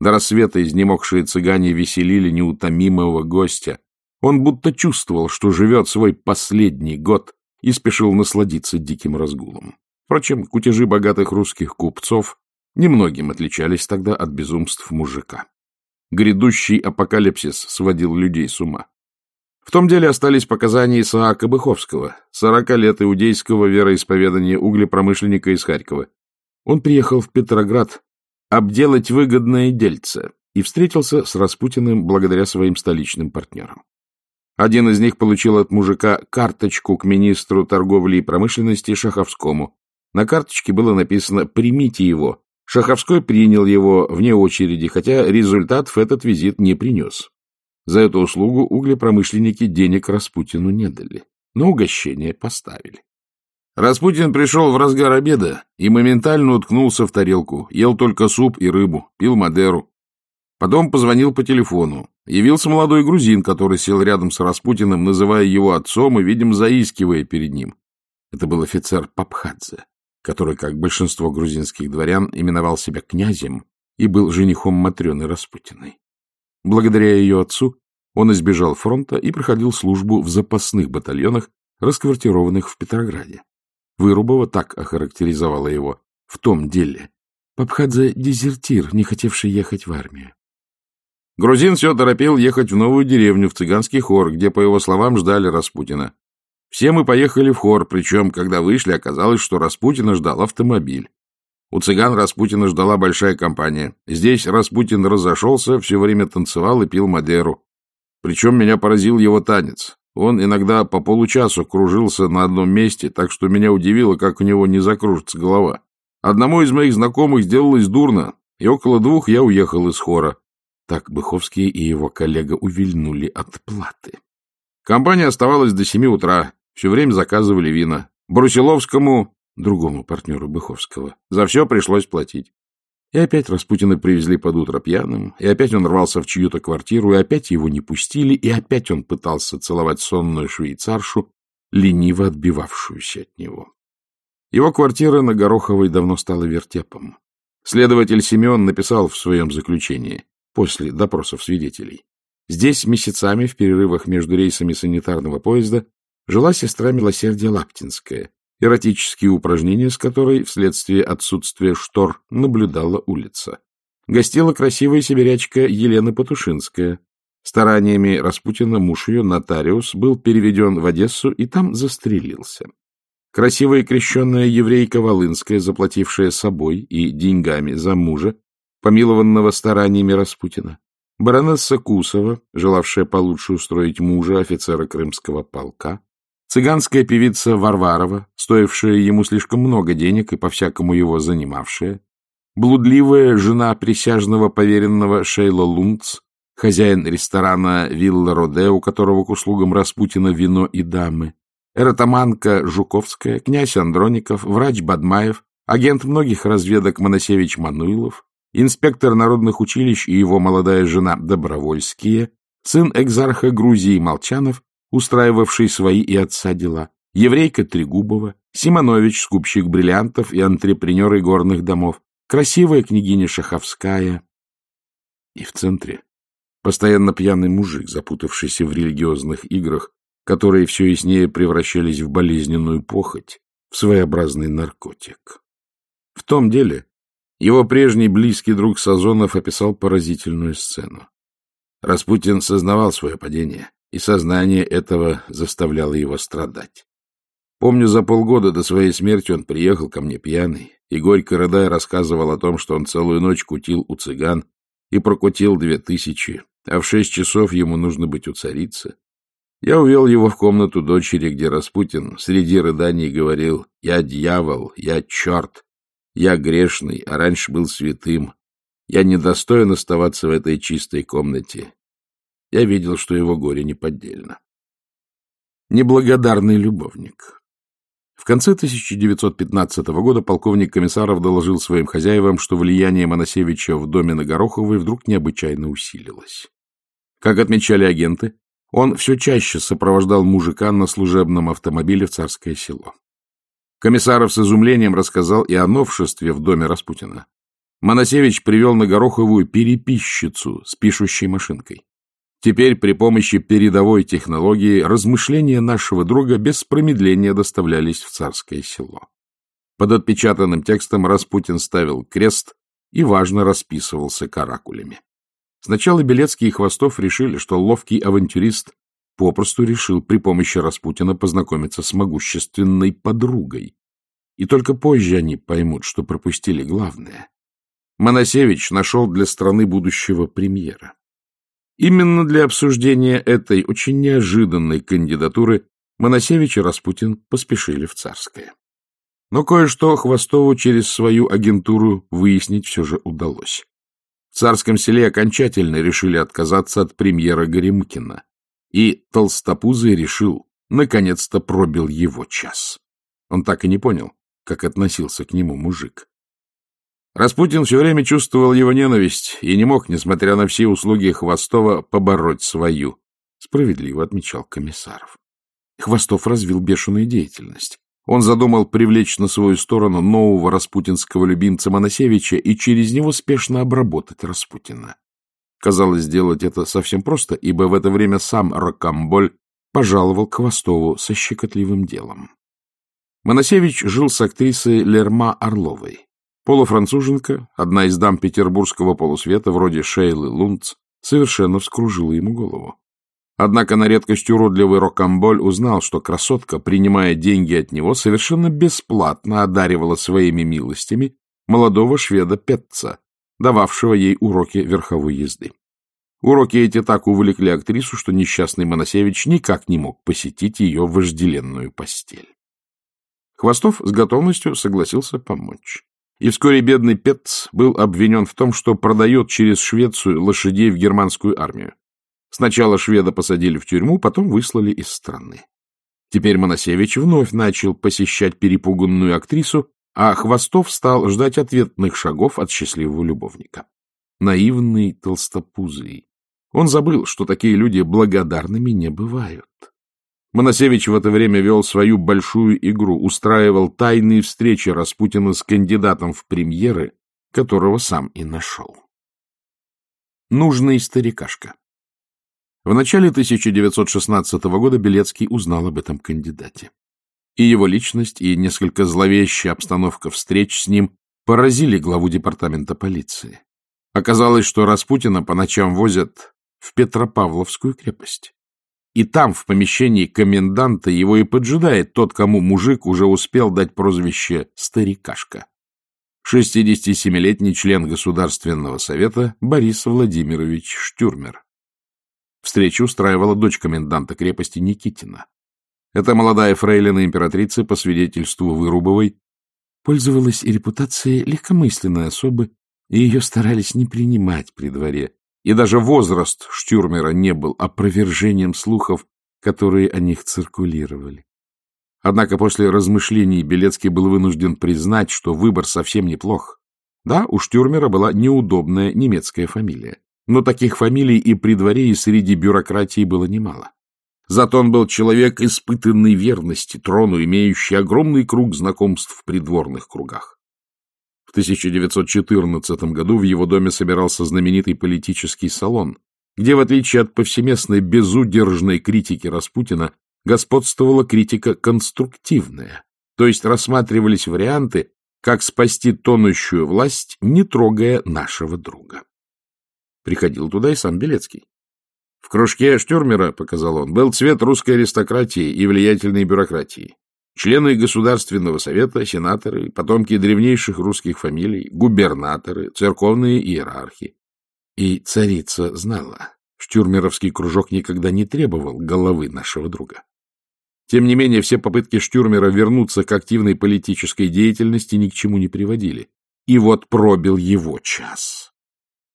До рассвета изнемогшие цыгане веселили неутомимого гостя. Он будто чувствовал, что живет свой последний год, и спешил насладиться диким разгулом. Впрочем, кутежи богатых русских купцов немногим отличались тогда от безумств мужика. Грядущий апокалипсис сводил людей с ума. В том деле остались показания Исаака Быховского, сорока лет иудейского вероисповедания углепромышленника из Харькова. Он приехал в Петроград обделать выгодное дельце и встретился с Распутиным благодаря своим столичным партнерам. Один из них получил от мужика карточку к министру торговли и промышленности Шаховскому, на карточке было написано «Примите его». Шаховской принял его вне очереди, хотя результат в этот визит не принес. За эту услугу углепромышленники денег Распутину не дали, но угощение поставили. Распутин пришел в разгар обеда и моментально уткнулся в тарелку, ел только суп и рыбу, пил Мадеру. Потом позвонил по телефону. Явился молодой грузин, который сел рядом с Распутиным, называя его отцом и, видимо, заискивая перед ним. Это был офицер Папхадзе, который, как большинство грузинских дворян, именовал себя князем и был женихом Матрены Распутиной. Благодаря ее отцу он избежал фронта и проходил службу в запасных батальонах, расквартированных в Петрограде. Вырубова так охарактеризовала его в том деле. Папхадзе — дезертир, не хотевший ехать в армию. Грузин все торопил ехать в новую деревню, в цыганский хор, где, по его словам, ждали Распутина. Все мы поехали в хор, причем, когда вышли, оказалось, что Распутина ждал автомобиль. У цыган Распутина ждала большая компания. Здесь Распутин разошелся, все время танцевал и пил Мадеру. Причем меня поразил его танец. Он иногда по получасу кружился на одном месте, так что меня удивило, как у него не закружится голова. Одному из моих знакомых сделалось дурно, и около двух я уехал из хора. Так Быховский и его коллега увильнули от платы. Компания оставалась до семи утра, все время заказывали вина. Брусиловскому, другому партнеру Быховского, за все пришлось платить. И опять Распутина привезли под утро пьяным, и опять он рвался в чью-то квартиру, и опять его не пустили, и опять он пытался целовать сонную швейцаршу, лениво отбивавшуюся от него. Его квартира на Гороховой давно стала вертепом. Следователь Семен написал в своем заключении после допросов свидетелей. Здесь месяцами в перерывах между рейсами санитарного поезда жила сестра Милосердия Лаптинская, эротические упражнения с которой вследствие отсутствия штор наблюдала улица. Гостила красивая сибирячка Елена Потушинская. Стараниями Распутина муж ее, нотариус, был переведен в Одессу и там застрелился. Красивая крещенная еврейка Волынская, заплатившая собой и деньгами за мужа, помилованного стараниями Распутина, баронесса Кусова, желавшая получше устроить мужа офицера крымского полка, цыганская певица Варварова, стоившая ему слишком много денег и по-всякому его занимавшая, блудливая жена присяжного поверенного Шейла Лунц, хозяин ресторана «Вилла Роде», у которого к услугам Распутина вино и дамы, эротоманка Жуковская, князь Андроников, врач Бадмаев, агент многих разведок Моносевич Мануилов, инспектор народных училищ и его молодая жена Добровольские, сын экзарха Грузии Молчанов, устраивавший свои и отца дела, еврейка Трегубова, Симонович, скупщик бриллиантов и антрепренеры горных домов, красивая княгиня Шаховская. И в центре постоянно пьяный мужик, запутавшийся в религиозных играх, которые все яснее превращались в болезненную похоть, в своеобразный наркотик. В том деле его прежний близкий друг Сазонов описал поразительную сцену. Распутин сознавал свое падение, и сознание этого заставляло его страдать. Помню, за полгода до своей смерти он приехал ко мне пьяный и, горько рыдая, рассказывал о том, что он целую ночь кутил у цыган и прокутил две тысячи, а в шесть часов ему нужно быть у царицы. Я увел его в комнату дочери, где Распутин среди рыданий говорил «Я дьявол, я черт, я грешный, а раньше был святым. Я недостоин оставаться в этой чистой комнате. Я видел, что его горе неподдельно. Неблагодарный любовник. В конце 1915 года полковник Комиссаров доложил своим хозяевам, что влияние Моносевича в доме на Гороховой вдруг необычайно усилилось. Как отмечали агенты, он все чаще сопровождал мужика на служебном автомобиле в Царское село. Комиссаров с изумлением рассказал и о новшестве в доме Распутина. Моносевич привел на Гороховую переписчицу с пишущей машинкой. Теперь при помощи передовой технологии размышления нашего друга без промедления доставлялись в царское село. Под отпечатанным текстом Распутин ставил крест и важно расписывался каракулями. Сначала Белецкий и Хвостов решили, что ловкий авантюрист попросту решил при помощи Распутина познакомиться с могущественной подругой. И только позже они поймут, что пропустили главное. Моносевич нашел для страны будущего премьера. Именно для обсуждения этой очень неожиданной кандидатуры Моносевич и Распутин поспешили в Царское. Но кое-что Хвостову через свою агентуру выяснить все же удалось. В Царском селе окончательно решили отказаться от премьера Горемкина, и Толстопузый решил, наконец-то пробил его час. Он так и не понял, как относился к нему мужик. Распутин все время чувствовал его ненависть и не мог, несмотря на все услуги Хвостова, побороть свою, — справедливо отмечал Комиссаров. Хвостов развил бешеную деятельность. Он задумал привлечь на свою сторону нового распутинского любимца Моносевича и через него спешно обработать Распутина. Казалось, сделать это совсем просто, ибо в это время сам Рокамболь пожаловал к Хвостову со щекотливым делом. Моносевич жил с актрисой Лерма Орловой. Полуфранцуженка, одна из дам петербургского полусвета, вроде Шейлы Лунц, совершенно вскружила ему голову. Однако на редкость уродливый Рокамболь узнал, что красотка, принимая деньги от него, совершенно бесплатно одаривала своими милостями молодого шведа Петца, дававшего ей уроки верховой езды. Уроки эти так увлекли актрису, что несчастный Моносевич никак не мог посетить ее вожделенную постель. Хвостов с готовностью согласился помочь. И вскоре бедный Петц был обвинен в том, что продает через Швецию лошадей в германскую армию. Сначала шведа посадили в тюрьму, потом выслали из страны. Теперь Моносевич вновь начал посещать перепуганную актрису, а Хвостов стал ждать ответных шагов от счастливого любовника. Наивный толстопузый. Он забыл, что такие люди благодарными не бывают. Моносевич в это время вел свою большую игру, устраивал тайные встречи Распутина с кандидатом в премьеры, которого сам и нашел. Нужный старикашка. В начале 1916 года Белецкий узнал об этом кандидате. И его личность, и несколько зловещая обстановка встреч с ним поразили главу департамента полиции. Оказалось, что Распутина по ночам возят в Петропавловскую крепость. И там, в помещении коменданта, его и поджидает тот, кому мужик уже успел дать прозвище «старикашка». 67-летний член Государственного совета Борис Владимирович Штюрмер. Встречу устраивала дочь коменданта крепости Никитина. Эта молодая фрейлина императрицы, по свидетельству Вырубовой, пользовалась и репутацией легкомысленной особы, и ее старались не принимать при дворе. И даже возраст Штюрмера не был опровержением слухов, которые о них циркулировали. Однако после размышлений Белецкий был вынужден признать, что выбор совсем неплох. Да, у Штюрмера была неудобная немецкая фамилия. Но таких фамилий и при дворе, и среди бюрократии было немало. Зато он был человек испытанной верности трону, имеющий огромный круг знакомств в придворных кругах. В 1914 году в его доме собирался знаменитый политический салон, где, в отличие от повсеместной безудержной критики Распутина, господствовала критика конструктивная, то есть рассматривались варианты, как спасти тонущую власть, не трогая нашего друга. Приходил туда и сам Белецкий. В кружке Штюрмера, показал он, был цвет русской аристократии и влиятельной бюрократии. Члены Государственного совета, сенаторы, потомки древнейших русских фамилий, губернаторы, церковные иерархи. И царица знала, Штюрмеровский кружок никогда не требовал головы нашего друга. Тем не менее, все попытки Штюрмера вернуться к активной политической деятельности ни к чему не приводили. И вот пробил его час.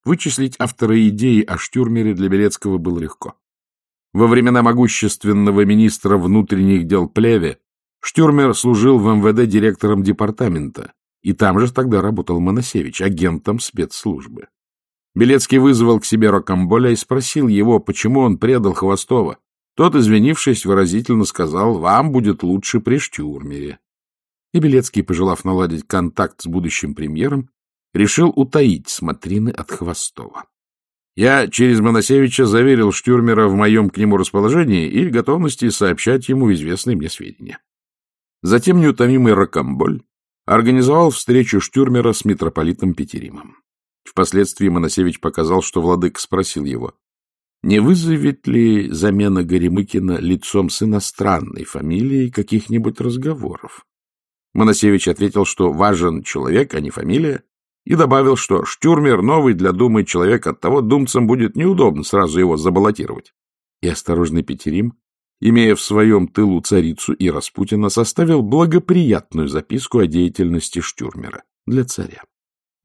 Вычислить автора идеи о штюрмере для Белецкого было легко. Во времена могущественного министра внутренних дел Плеве Штюрмер служил в МВД директором департамента, и там же тогда работал Моносевич, агентом спецслужбы. Белецкий вызвал к себе Рокамболя и спросил его, почему он предал Хвостова. Тот, извинившись, выразительно сказал, вам будет лучше при Штюрмере. И Белецкий, пожелав наладить контакт с будущим премьером, решил утаить смотрины от Хвостова. Я через Моносевича заверил Штюрмера в моем к нему расположении и готовности сообщать ему известные мне сведения. Затем неутомимый Рокамболь организовал встречу Штюрмера с митрополитом Петеримом. Впоследствии Моносевич показал, что владык спросил его, не вызовет ли замена Горемыкина лицом с иностранной фамилией каких-нибудь разговоров. Моносевич ответил, что важен человек, а не фамилия, и добавил, что Штюрмер новый для Думы человек, оттого думцам будет неудобно сразу его забаллотировать. И осторожный Петерим, имея в своем тылу царицу и Распутина, составил благоприятную записку о деятельности Штюрмера для царя.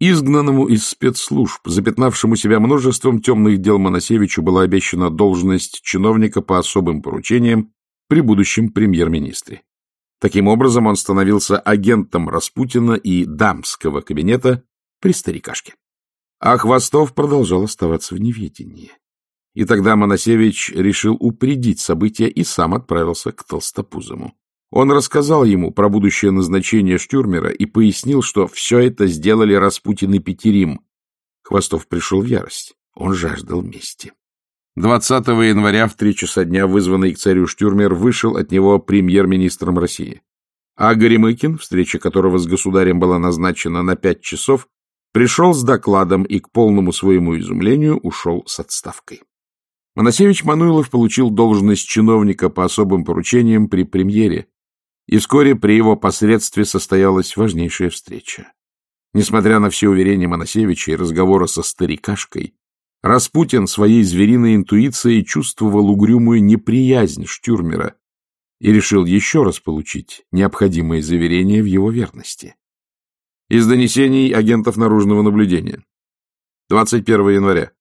Изгнанному из спецслужб, запятнавшему себя множеством темных дел Моносевичу, была обещана должность чиновника по особым поручениям при будущем премьер-министре. Таким образом, он становился агентом Распутина и дамского кабинета при старикашке. А Хвостов продолжал оставаться в неведении. И тогда Моносевич решил упредить события и сам отправился к Толстопузому. Он рассказал ему про будущее назначение Штюрмера и пояснил, что все это сделали Распутин и Петерим. Хвостов пришел в ярость. Он жаждал мести. 20 января в три часа дня вызванный к царю Штюрмер вышел от него премьер-министром России. А Горемыкин, встреча которого с государем была назначена на пять часов, пришел с докладом и к полному своему изумлению ушел с отставкой. Моносевич Мануилов получил должность чиновника по особым поручениям при премьере, и вскоре при его посредстве состоялась важнейшая встреча. Несмотря на все уверения Моносевича и разговоры со старикашкой, Распутин своей звериной интуицией чувствовал угрюмую неприязнь Штюрмера и решил еще раз получить необходимые заверения в его верности. Из донесений агентов наружного наблюдения. 21 января.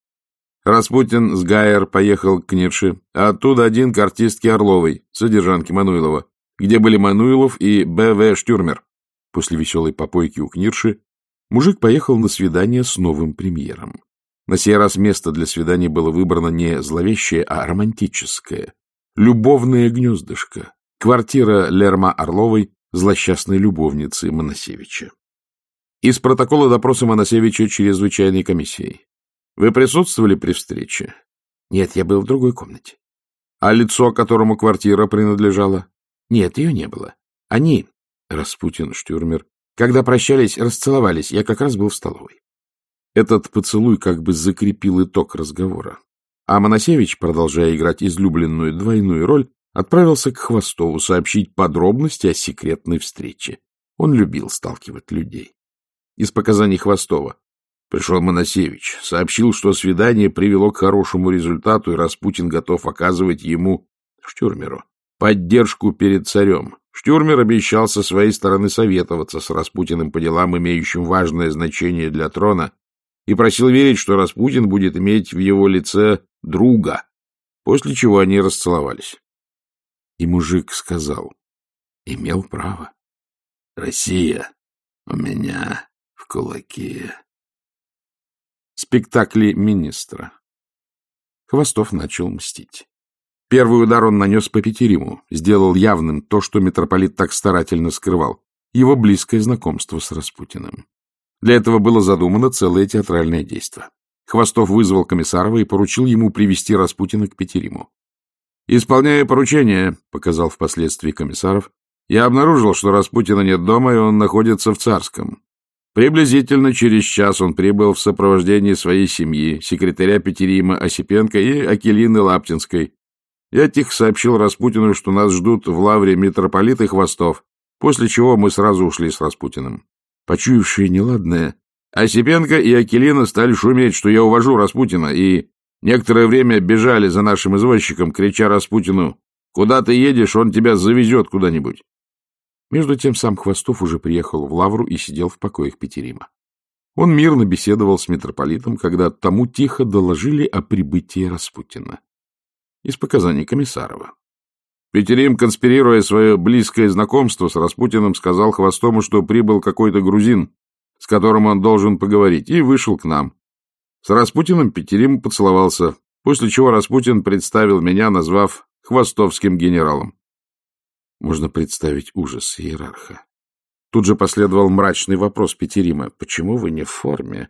Распутин с Гайер поехал к Нирше, а оттуда один к артистке Орловой, содержанке Мануилова, где были Мануилов и Б.В. Штюрмер. После веселой попойки у Книрши мужик поехал на свидание с новым премьером. На сей раз место для свидания было выбрано не зловещее, а романтическое. Любовное гнездышко. Квартира Лерма Орловой, злосчастной любовницы Моносевича. Из протокола допроса Моносевича чрезвычайной комиссией. Вы присутствовали при встрече? Нет, я был в другой комнате. А лицо, которому квартира принадлежала? Нет, ее не было. Они, Распутин, Штюрмер, когда прощались, расцеловались, я как раз был в столовой. Этот поцелуй как бы закрепил итог разговора. А Моносевич, продолжая играть излюбленную двойную роль, отправился к Хвостову сообщить подробности о секретной встрече. Он любил сталкивать людей. Из показаний Хвостова. Пришел Моносевич, сообщил, что свидание привело к хорошему результату, и Распутин готов оказывать ему, Штюрмеру, поддержку перед царем. Штюрмер обещал со своей стороны советоваться с Распутиным по делам, имеющим важное значение для трона, и просил верить, что Распутин будет иметь в его лице друга, после чего они расцеловались. И мужик сказал, имел право. Россия у меня в кулаке. Спектакли министра. Хвостов начал мстить. Первый удар он нанес по Петериму, сделал явным то, что митрополит так старательно скрывал, его близкое знакомство с Распутиным. Для этого было задумано целое театральное действо. Хвостов вызвал Комиссарова и поручил ему привести Распутина к Петериму. «Исполняя поручение», — показал впоследствии Комиссаров, «я обнаружил, что Распутина нет дома, и он находится в Царском. Приблизительно через час он прибыл в сопровождении своей семьи, секретаря Петерима Осипенко и Акелины Лаптинской. Я тихо сообщил Распутину, что нас ждут в лавре митрополита и Хвостов, после чего мы сразу ушли с Распутиным почуявшие неладное, Осипенко и Акелина стали шуметь, что я увожу Распутина, и некоторое время бежали за нашим извозчиком, крича Распутину, «Куда ты едешь, он тебя завезет куда-нибудь». Между тем сам Хвостов уже приехал в Лавру и сидел в покоях Петерима. Он мирно беседовал с митрополитом, когда тому тихо доложили о прибытии Распутина. Из показаний Комиссарова. Петерим, конспирируя свое близкое знакомство с Распутиным, сказал Хвостому, что прибыл какой-то грузин, с которым он должен поговорить, и вышел к нам. С Распутиным Петерим поцеловался, после чего Распутин представил меня, назвав хвостовским генералом. Можно представить ужас иерарха. Тут же последовал мрачный вопрос Петерима. «Почему вы не в форме?»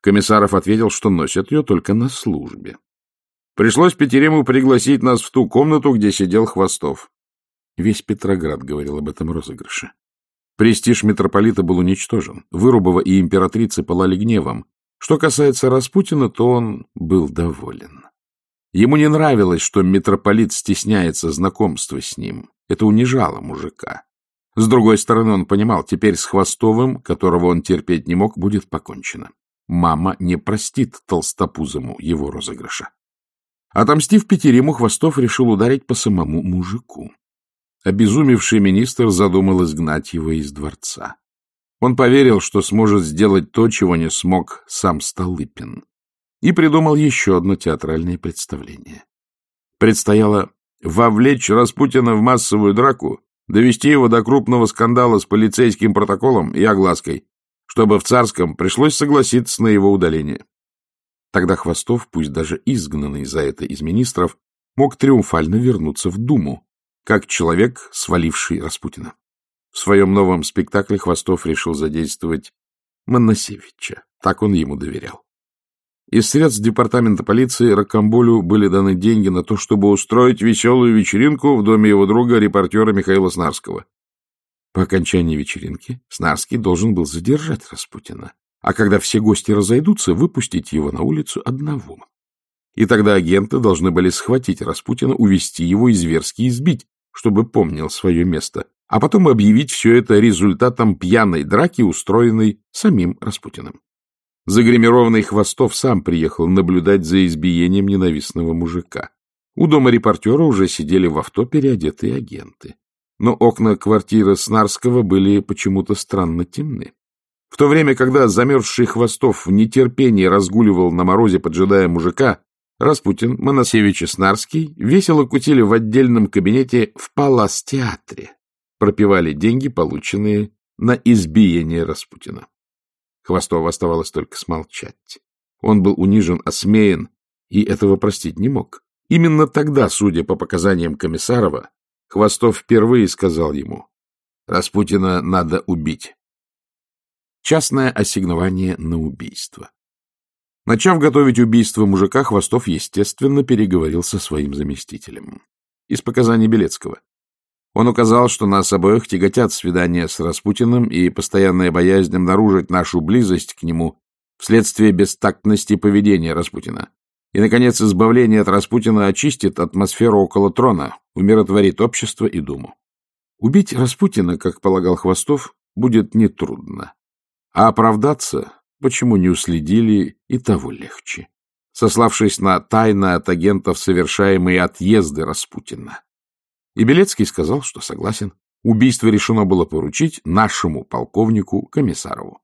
Комиссаров ответил, что носят ее только на службе. Пришлось Петерему пригласить нас в ту комнату, где сидел Хвостов. Весь Петроград говорил об этом розыгрыше. Престиж митрополита был уничтожен. Вырубова и императрицы пылали гневом. Что касается Распутина, то он был доволен. Ему не нравилось, что митрополит стесняется знакомства с ним. Это унижало мужика. С другой стороны, он понимал, теперь с Хвостовым, которого он терпеть не мог, будет покончено. Мама не простит толстопузому его розыгрыша. Отомстив Петериму, Хвостов решил ударить по самому мужику. Обезумевший министр задумал изгнать его из дворца. Он поверил, что сможет сделать то, чего не смог сам Столыпин, и придумал еще одно театральное представление. Предстояло вовлечь Распутина в массовую драку, довести его до крупного скандала с полицейским протоколом и оглаской, чтобы в Царском пришлось согласиться на его удаление. Тогда Хвостов, пусть даже изгнанный за это из министров, мог триумфально вернуться в Думу, как человек, сваливший Распутина. В своем новом спектакле Хвостов решил задействовать Моносевича. Так он ему доверял. Из средств департамента полиции Рокомболю были даны деньги на то, чтобы устроить веселую вечеринку в доме его друга, репортера Михаила Снарского. По окончании вечеринки Снарский должен был задержать Распутина, а когда все гости разойдутся, выпустить его на улицу одного. И тогда агенты должны были схватить Распутина, увести его и зверски избить, чтобы помнил свое место, а потом объявить все это результатом пьяной драки, устроенной самим Распутиным. Загримированный Хвостов сам приехал наблюдать за избиением ненавистного мужика. У дома репортера уже сидели в авто переодетые агенты. Но окна квартиры Снарского были почему-то странно темны. В то время, когда замерзший Хвостов в нетерпении разгуливал на морозе, поджидая мужика, Распутин, Моносевич и Снарский весело кутили в отдельном кабинете в Палас-театре, пропивали деньги, полученные на избиение Распутина. Хвостову оставалось только смолчать. Он был унижен, осмеян и этого простить не мог. Именно тогда, судя по показаниям Комиссарова, Хвостов впервые сказал ему, «Распутина надо убить». Частное ассигнование на убийство. Начав готовить убийство мужика, Хвостов, естественно, переговорил со своим заместителем. Из показаний Белецкого. Он указал, что нас обоих тяготят свидания с Распутиным и постоянная боязнь обнаружить нашу близость к нему вследствие бестактности поведения Распутина. И, наконец, избавление от Распутина очистит атмосферу около трона, умиротворит общество и Думу. Убить Распутина, как полагал Хвостов, будет нетрудно. А оправдаться, почему не уследили, и того легче, сославшись на тайно от агентов совершаемые отъезды Распутина. И Белецкий сказал, что согласен. Убийство решено было поручить нашему полковнику Комиссарову.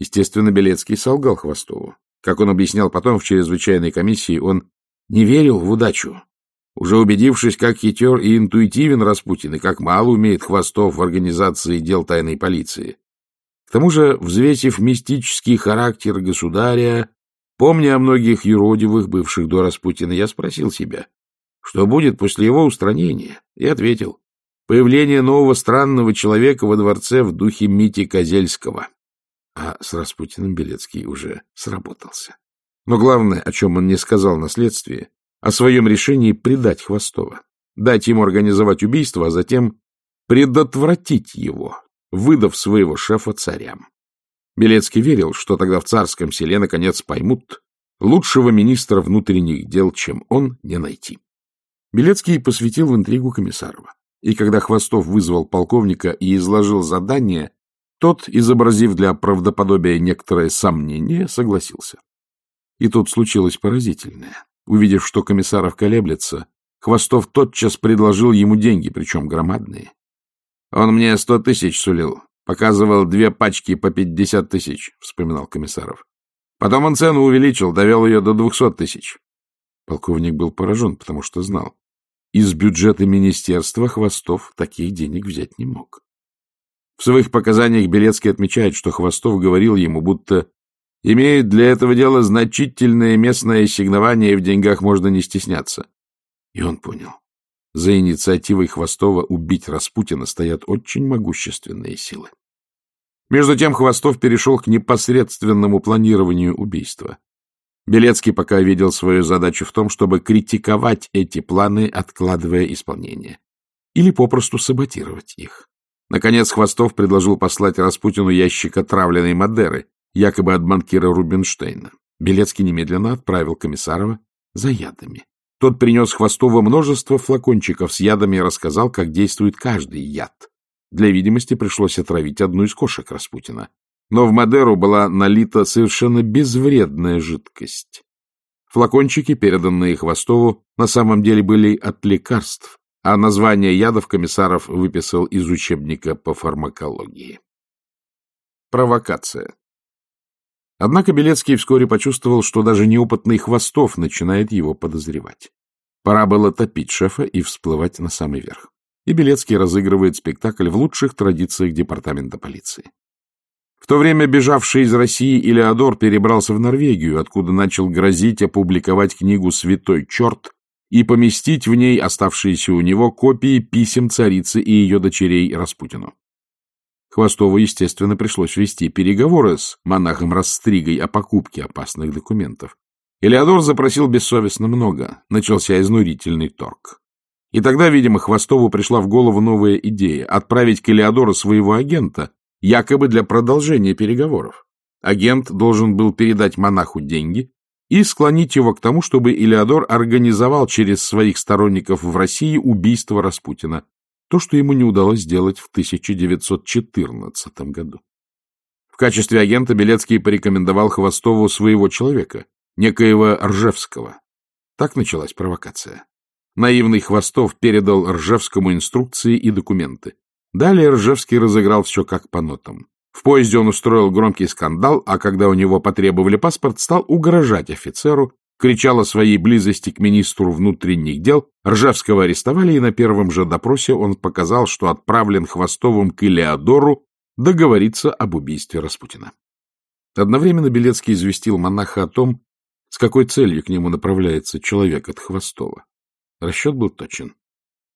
Естественно, Белецкий солгал Хвостову. Как он объяснял потом в чрезвычайной комиссии, он не верил в удачу. Уже убедившись, как хитер и интуитивен Распутин, и как мало умеет Хвостов в организации дел тайной полиции. К тому же, взвесив мистический характер государя, помня о многих юродивых, бывших до Распутина, я спросил себя, что будет после его устранения, и ответил. Появление нового странного человека во дворце в духе Мити Козельского. А с Распутиным Белецкий уже сработался. Но главное, о чем он не сказал на следствии, о своем решении предать Хвостова, дать ему организовать убийство, а затем предотвратить его, выдав своего шефа царям. Белецкий верил, что тогда в царском селе наконец поймут, лучшего министра внутренних дел, чем он, не найти. Белецкий посвятил в интригу Комиссарова. И когда Хвостов вызвал полковника и изложил задание, тот, изобразив для правдоподобия некоторое сомнение, согласился. И тут случилось поразительное. Увидев, что Комиссаров колеблется, Хвостов тотчас предложил ему деньги, причем громадные. Он мне сто тысяч сулил, показывал две пачки по пятьдесят тысяч, вспоминал Комиссаров. Потом он цену увеличил, довел ее до двухсот тысяч. Полковник был поражен, потому что знал. Из бюджета министерства Хвостов таких денег взять не мог. В своих показаниях Белецкий отмечает, что Хвостов говорил ему, будто имеет для этого дела значительное местное ассигнование, и в деньгах можно не стесняться. И он понял. За инициативой Хвостова убить Распутина стоят очень могущественные силы. Между тем Хвостов перешел к непосредственному планированию убийства. Белецкий пока видел свою задачу в том, чтобы критиковать эти планы, откладывая исполнение. Или попросту саботировать их. Наконец Хвостов предложил послать Распутину ящик отравленной Мадеры, якобы от банкира Рубинштейна. Белецкий немедленно отправил Комиссарова за ядами. Тот принес Хвостову множество флакончиков с ядами и рассказал, как действует каждый яд. Для видимости пришлось отравить одну из кошек Распутина но в Мадеру была налита совершенно безвредная жидкость. Флакончики, переданные Хвостову, на самом деле были от лекарств, а название ядов комиссаров выписал из учебника по фармакологии. Провокация. Однако Белецкий вскоре почувствовал, что даже неопытный Хвостов начинает его подозревать. Пора было топить шефа и всплывать на самый верх. И Белецкий разыгрывает спектакль в лучших традициях департамента полиции. То время бежавший из России Илеодор перебрался в Норвегию, откуда начал грозить опубликовать книгу «Святой черт» и поместить в ней оставшиеся у него копии писем царицы и ее дочерей Распутину. Хвостову, естественно, пришлось вести переговоры с монахом Растригой о покупке опасных документов. Элеодор запросил бессовестно много, начался изнурительный торг. И тогда, видимо, Хвостову пришла в голову новая идея — отправить к Элеодору своего агента, якобы для продолжения переговоров. Агент должен был передать монаху деньги и склонить его к тому, чтобы Илеодор организовал через своих сторонников в России убийство Распутина, то, что ему не удалось сделать в 1914 году. В качестве агента Белецкий порекомендовал Хвостову своего человека, некоего Ржевского. Так началась провокация. Наивный Хвостов передал Ржевскому инструкции и документы. Далее Ржевский разыграл все как по нотам. В поезде он устроил громкий скандал, а когда у него потребовали паспорт, стал угрожать офицеру, кричал о своей близости к министру внутренних дел, Ржевского арестовали, и на первом же допросе он показал, что отправлен Хвостовым к Илеодору договориться об убийстве Распутина. Одновременно Белецкий известил монаха о том, с какой целью к нему направляется человек от Хвостова. Расчет был точен.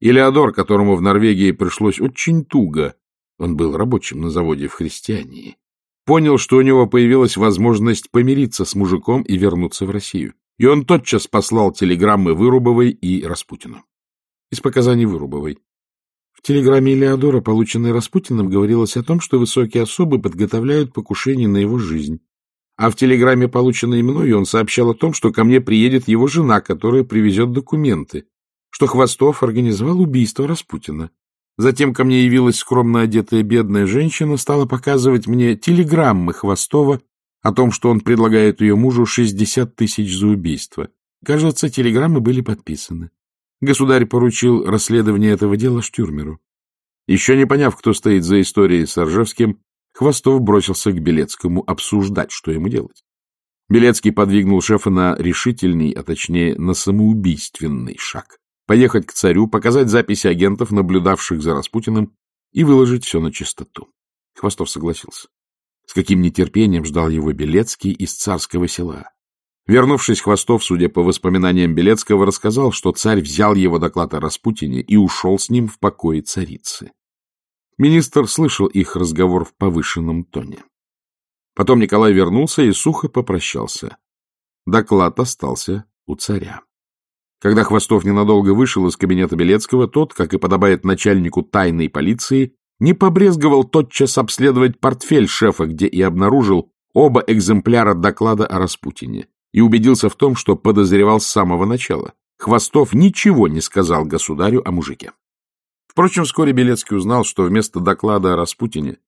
Илеодор, которому в Норвегии пришлось очень туго, он был рабочим на заводе в Христиании, понял, что у него появилась возможность помириться с мужиком и вернуться в Россию. И он тотчас послал телеграммы Вырубовой и Распутину. Из показаний Вырубовой. В телеграмме Илеодора, полученной Распутиным, говорилось о том, что высокие особы подготовляют покушение на его жизнь. А в телеграмме, полученной мною, он сообщал о том, что ко мне приедет его жена, которая привезет документы, что Хвостов организовал убийство Распутина. Затем ко мне явилась скромно одетая бедная женщина, стала показывать мне телеграммы Хвостова о том, что он предлагает ее мужу 60 тысяч за убийство. Кажется, телеграммы были подписаны. Государь поручил расследование этого дела Штюрмеру. Еще не поняв, кто стоит за историей с Ржевским, Хвостов бросился к Белецкому обсуждать, что ему делать. Белецкий подвигнул шефа на решительный, а точнее на самоубийственный шаг. Поехать к царю, показать записи агентов, наблюдавших за Распутиным, и выложить все на чистоту. Хвостов согласился. С каким нетерпением ждал его Белецкий из царского села. Вернувшись, Хвостов, судя по воспоминаниям Белецкого, рассказал, что царь взял его доклад о Распутине и ушел с ним в покое царицы. Министр слышал их разговор в повышенном тоне. Потом Николай вернулся и сухо попрощался. Доклад остался у царя. Когда Хвостов ненадолго вышел из кабинета Белецкого, тот, как и подобает начальнику тайной полиции, не побрезговал тотчас обследовать портфель шефа, где и обнаружил оба экземпляра доклада о Распутине, и убедился в том, что подозревал с самого начала. Хвостов ничего не сказал государю о мужике. Впрочем, вскоре Белецкий узнал, что вместо доклада о Распутине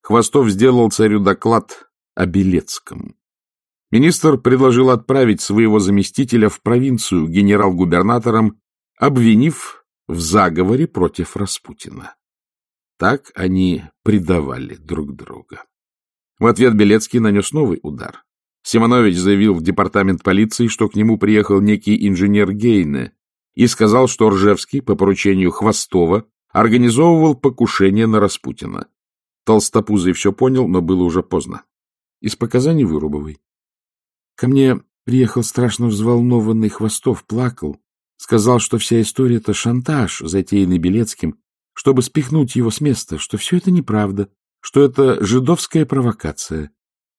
Хвостов сделал царю доклад о Белецком. Министр предложил отправить своего заместителя в провинцию генерал-губернатором, обвинив в заговоре против Распутина. Так они предавали друг друга. В ответ Белецкий нанес новый удар. Симонович заявил в департамент полиции, что к нему приехал некий инженер Гейне и сказал, что Ржевский по поручению Хвостова организовывал покушение на Распутина. Толстопузый все понял, но было уже поздно. Из показаний Вырубовой. Ко мне приехал страшно взволнованный Хвостов, плакал, сказал, что вся история — это шантаж, затеянный Белецким, чтобы спихнуть его с места, что все это неправда, что это жидовская провокация,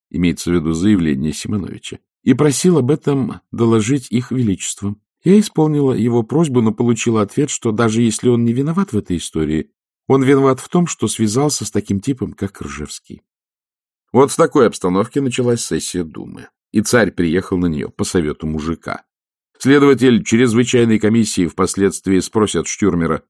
имеется в виду заявление Симоновича, и просил об этом доложить их величеством. Я исполнила его просьбу, но получила ответ, что даже если он не виноват в этой истории, он виноват в том, что связался с таким типом, как Ржевский. Вот в такой обстановке началась сессия Думы, и царь приехал на нее по совету мужика. Следователь чрезвычайной комиссии впоследствии спросит Штюрмера,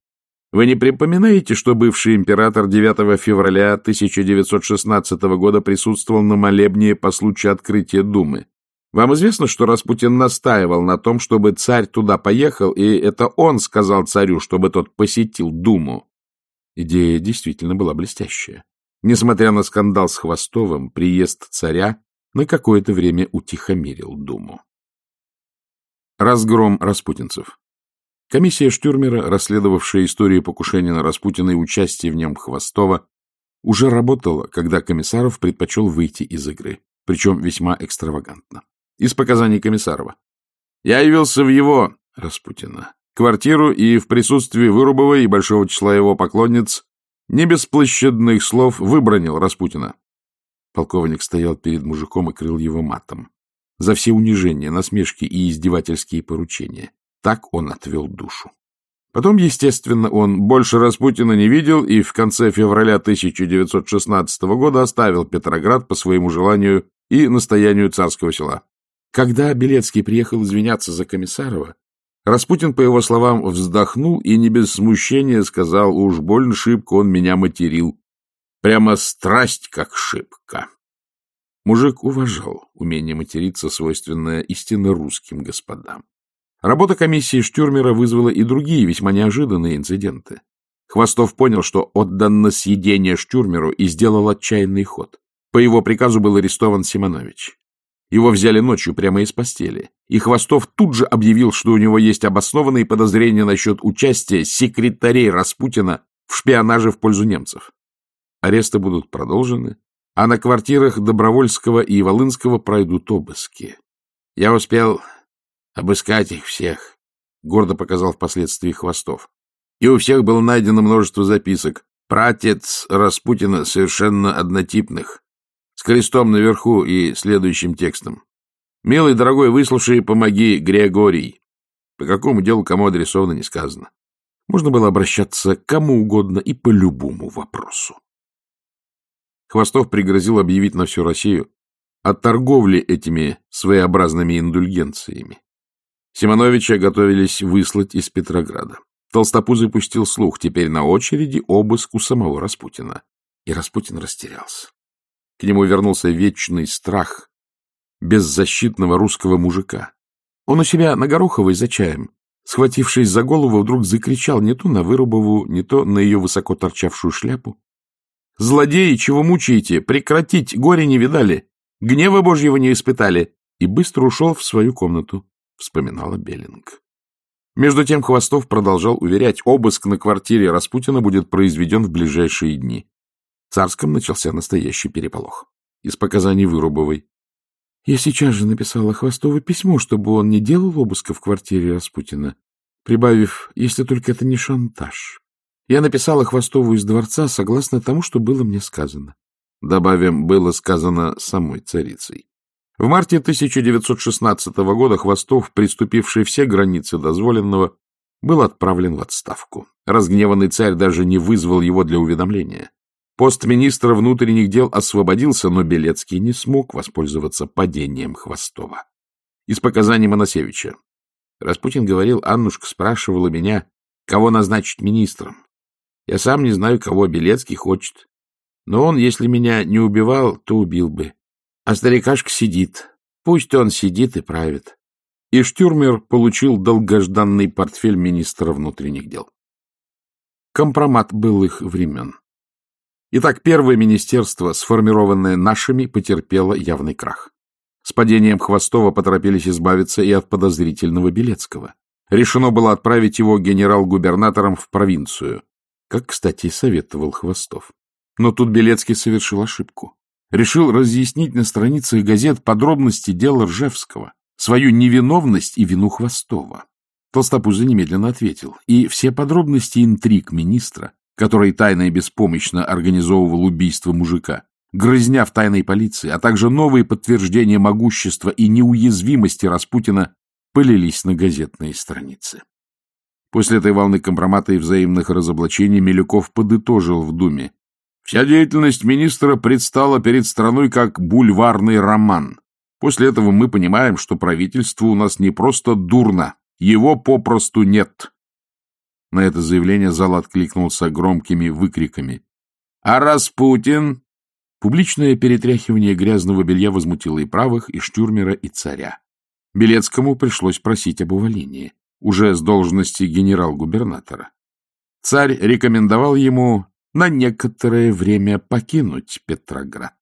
вы не припоминаете, что бывший император 9 февраля 1916 года присутствовал на молебне по случаю открытия Думы? Вам известно, что Распутин настаивал на том, чтобы царь туда поехал, и это он сказал царю, чтобы тот посетил Думу? Идея действительно была блестящая. Несмотря на скандал с Хвостовым, приезд царя на какое-то время утихомирил Думу. Разгром распутинцев Комиссия Штюрмера, расследовавшая историю покушения на Распутина и участие в нем Хвостова, уже работала, когда Комиссаров предпочел выйти из игры, причем весьма экстравагантно. Из показаний Комиссарова. «Я явился в его, Распутина, квартиру и в присутствии Вырубова и большого числа его поклонниц не без площадных слов выбронил Распутина». Полковник стоял перед мужиком и крыл его матом. За все унижения, насмешки и издевательские поручения. Так он отвел душу. Потом, естественно, он больше Распутина не видел и в конце февраля 1916 года оставил Петроград по своему желанию и настоянию царского села. Когда Белецкий приехал извиняться за Комиссарова, Распутин, по его словам, вздохнул и не без смущения сказал, уж больно шибко он меня материл. Прямо страсть как шибко. Мужик уважал умение материться, свойственное истинно русским господам. Работа комиссии Штюрмера вызвала и другие весьма неожиданные инциденты. Хвостов понял, что отдан на съедение Штюрмеру и сделал отчаянный ход. По его приказу был арестован Симонович. Его взяли ночью прямо из постели, и Хвостов тут же объявил, что у него есть обоснованные подозрения насчет участия секретарей Распутина в шпионаже в пользу немцев. Аресты будут продолжены, а на квартирах Добровольского и Волынского пройдут обыски. Я успел обыскать их всех, — гордо показал впоследствии Хвостов. И у всех было найдено множество записок. Пратец Распутина совершенно однотипных, с крестом наверху и следующим текстом. «Милый, дорогой, выслушай и помоги, Григорий». По какому делу кому адресовано, не сказано. Можно было обращаться к кому угодно и по любому вопросу. Хвостов пригрозил объявить на всю Россию о торговле этими своеобразными индульгенциями. Симоновича готовились выслать из Петрограда. Толстопузый пустил слух, теперь на очереди обыск у самого Распутина. И Распутин растерялся. К нему вернулся вечный страх беззащитного русского мужика. Он у себя на Гороховой за чаем, схватившись за голову, вдруг закричал не то на Вырубову, не то на ее высоко торчавшую шляпу. «Злодеи, чего мучаете? Прекратить! Горе не видали! Гнева Божьего не испытали!» И быстро ушел в свою комнату. — вспоминала Беллинг. Между тем Хвостов продолжал уверять, обыск на квартире Распутина будет произведен в ближайшие дни. В Царском начался настоящий переполох. Из показаний Вырубовой. Я сейчас же написала Хвостову письмо, чтобы он не делал обыска в квартире Распутина, прибавив, если только это не шантаж. Я написала Хвостову из дворца согласно тому, что было мне сказано. Добавим, было сказано самой царицей. В марте 1916 года Хвостов, приступивший все границы дозволенного, был отправлен в отставку. Разгневанный царь даже не вызвал его для уведомления. Пост министра внутренних дел освободился, но Белецкий не смог воспользоваться падением Хвостова. Из показаний Моносевича. Распутин говорил, Аннушка спрашивала меня, кого назначить министром. Я сам не знаю, кого Белецкий хочет. Но он, если меня не убивал, то убил бы. А старикашка сидит. Пусть он сидит и правит. И Штюрмер получил долгожданный портфель министра внутренних дел. Компромат был их времен. Итак, первое министерство, сформированное нашими, потерпело явный крах. С падением Хвостова поторопились избавиться и от подозрительного Белецкого. Решено было отправить его генерал-губернатором в провинцию, как, кстати, советовал Хвостов. Но тут Белецкий совершил ошибку решил разъяснить на страницах газет подробности дела Ржевского, свою невиновность и вину Хвостова. Толстопузы немедленно ответил, и все подробности интриг министра, который тайно и беспомощно организовывал убийство мужика, грызня в тайной полиции, а также новые подтверждения могущества и неуязвимости Распутина пылились на газетные страницы. После этой волны компромата и взаимных разоблачений Милюков подытожил в Думе. Вся деятельность министра предстала перед страной как бульварный роман. После этого мы понимаем, что правительство у нас не просто дурно, его попросту нет. На это заявление зал откликнулся громкими выкриками. А Распутин? Публичное перетряхивание грязного белья возмутило и правых, и штюрмера, и царя. Белецкому пришлось просить об увольнении, уже с должности генерал-губернатора. Царь рекомендовал ему на некоторое время покинуть Петроград.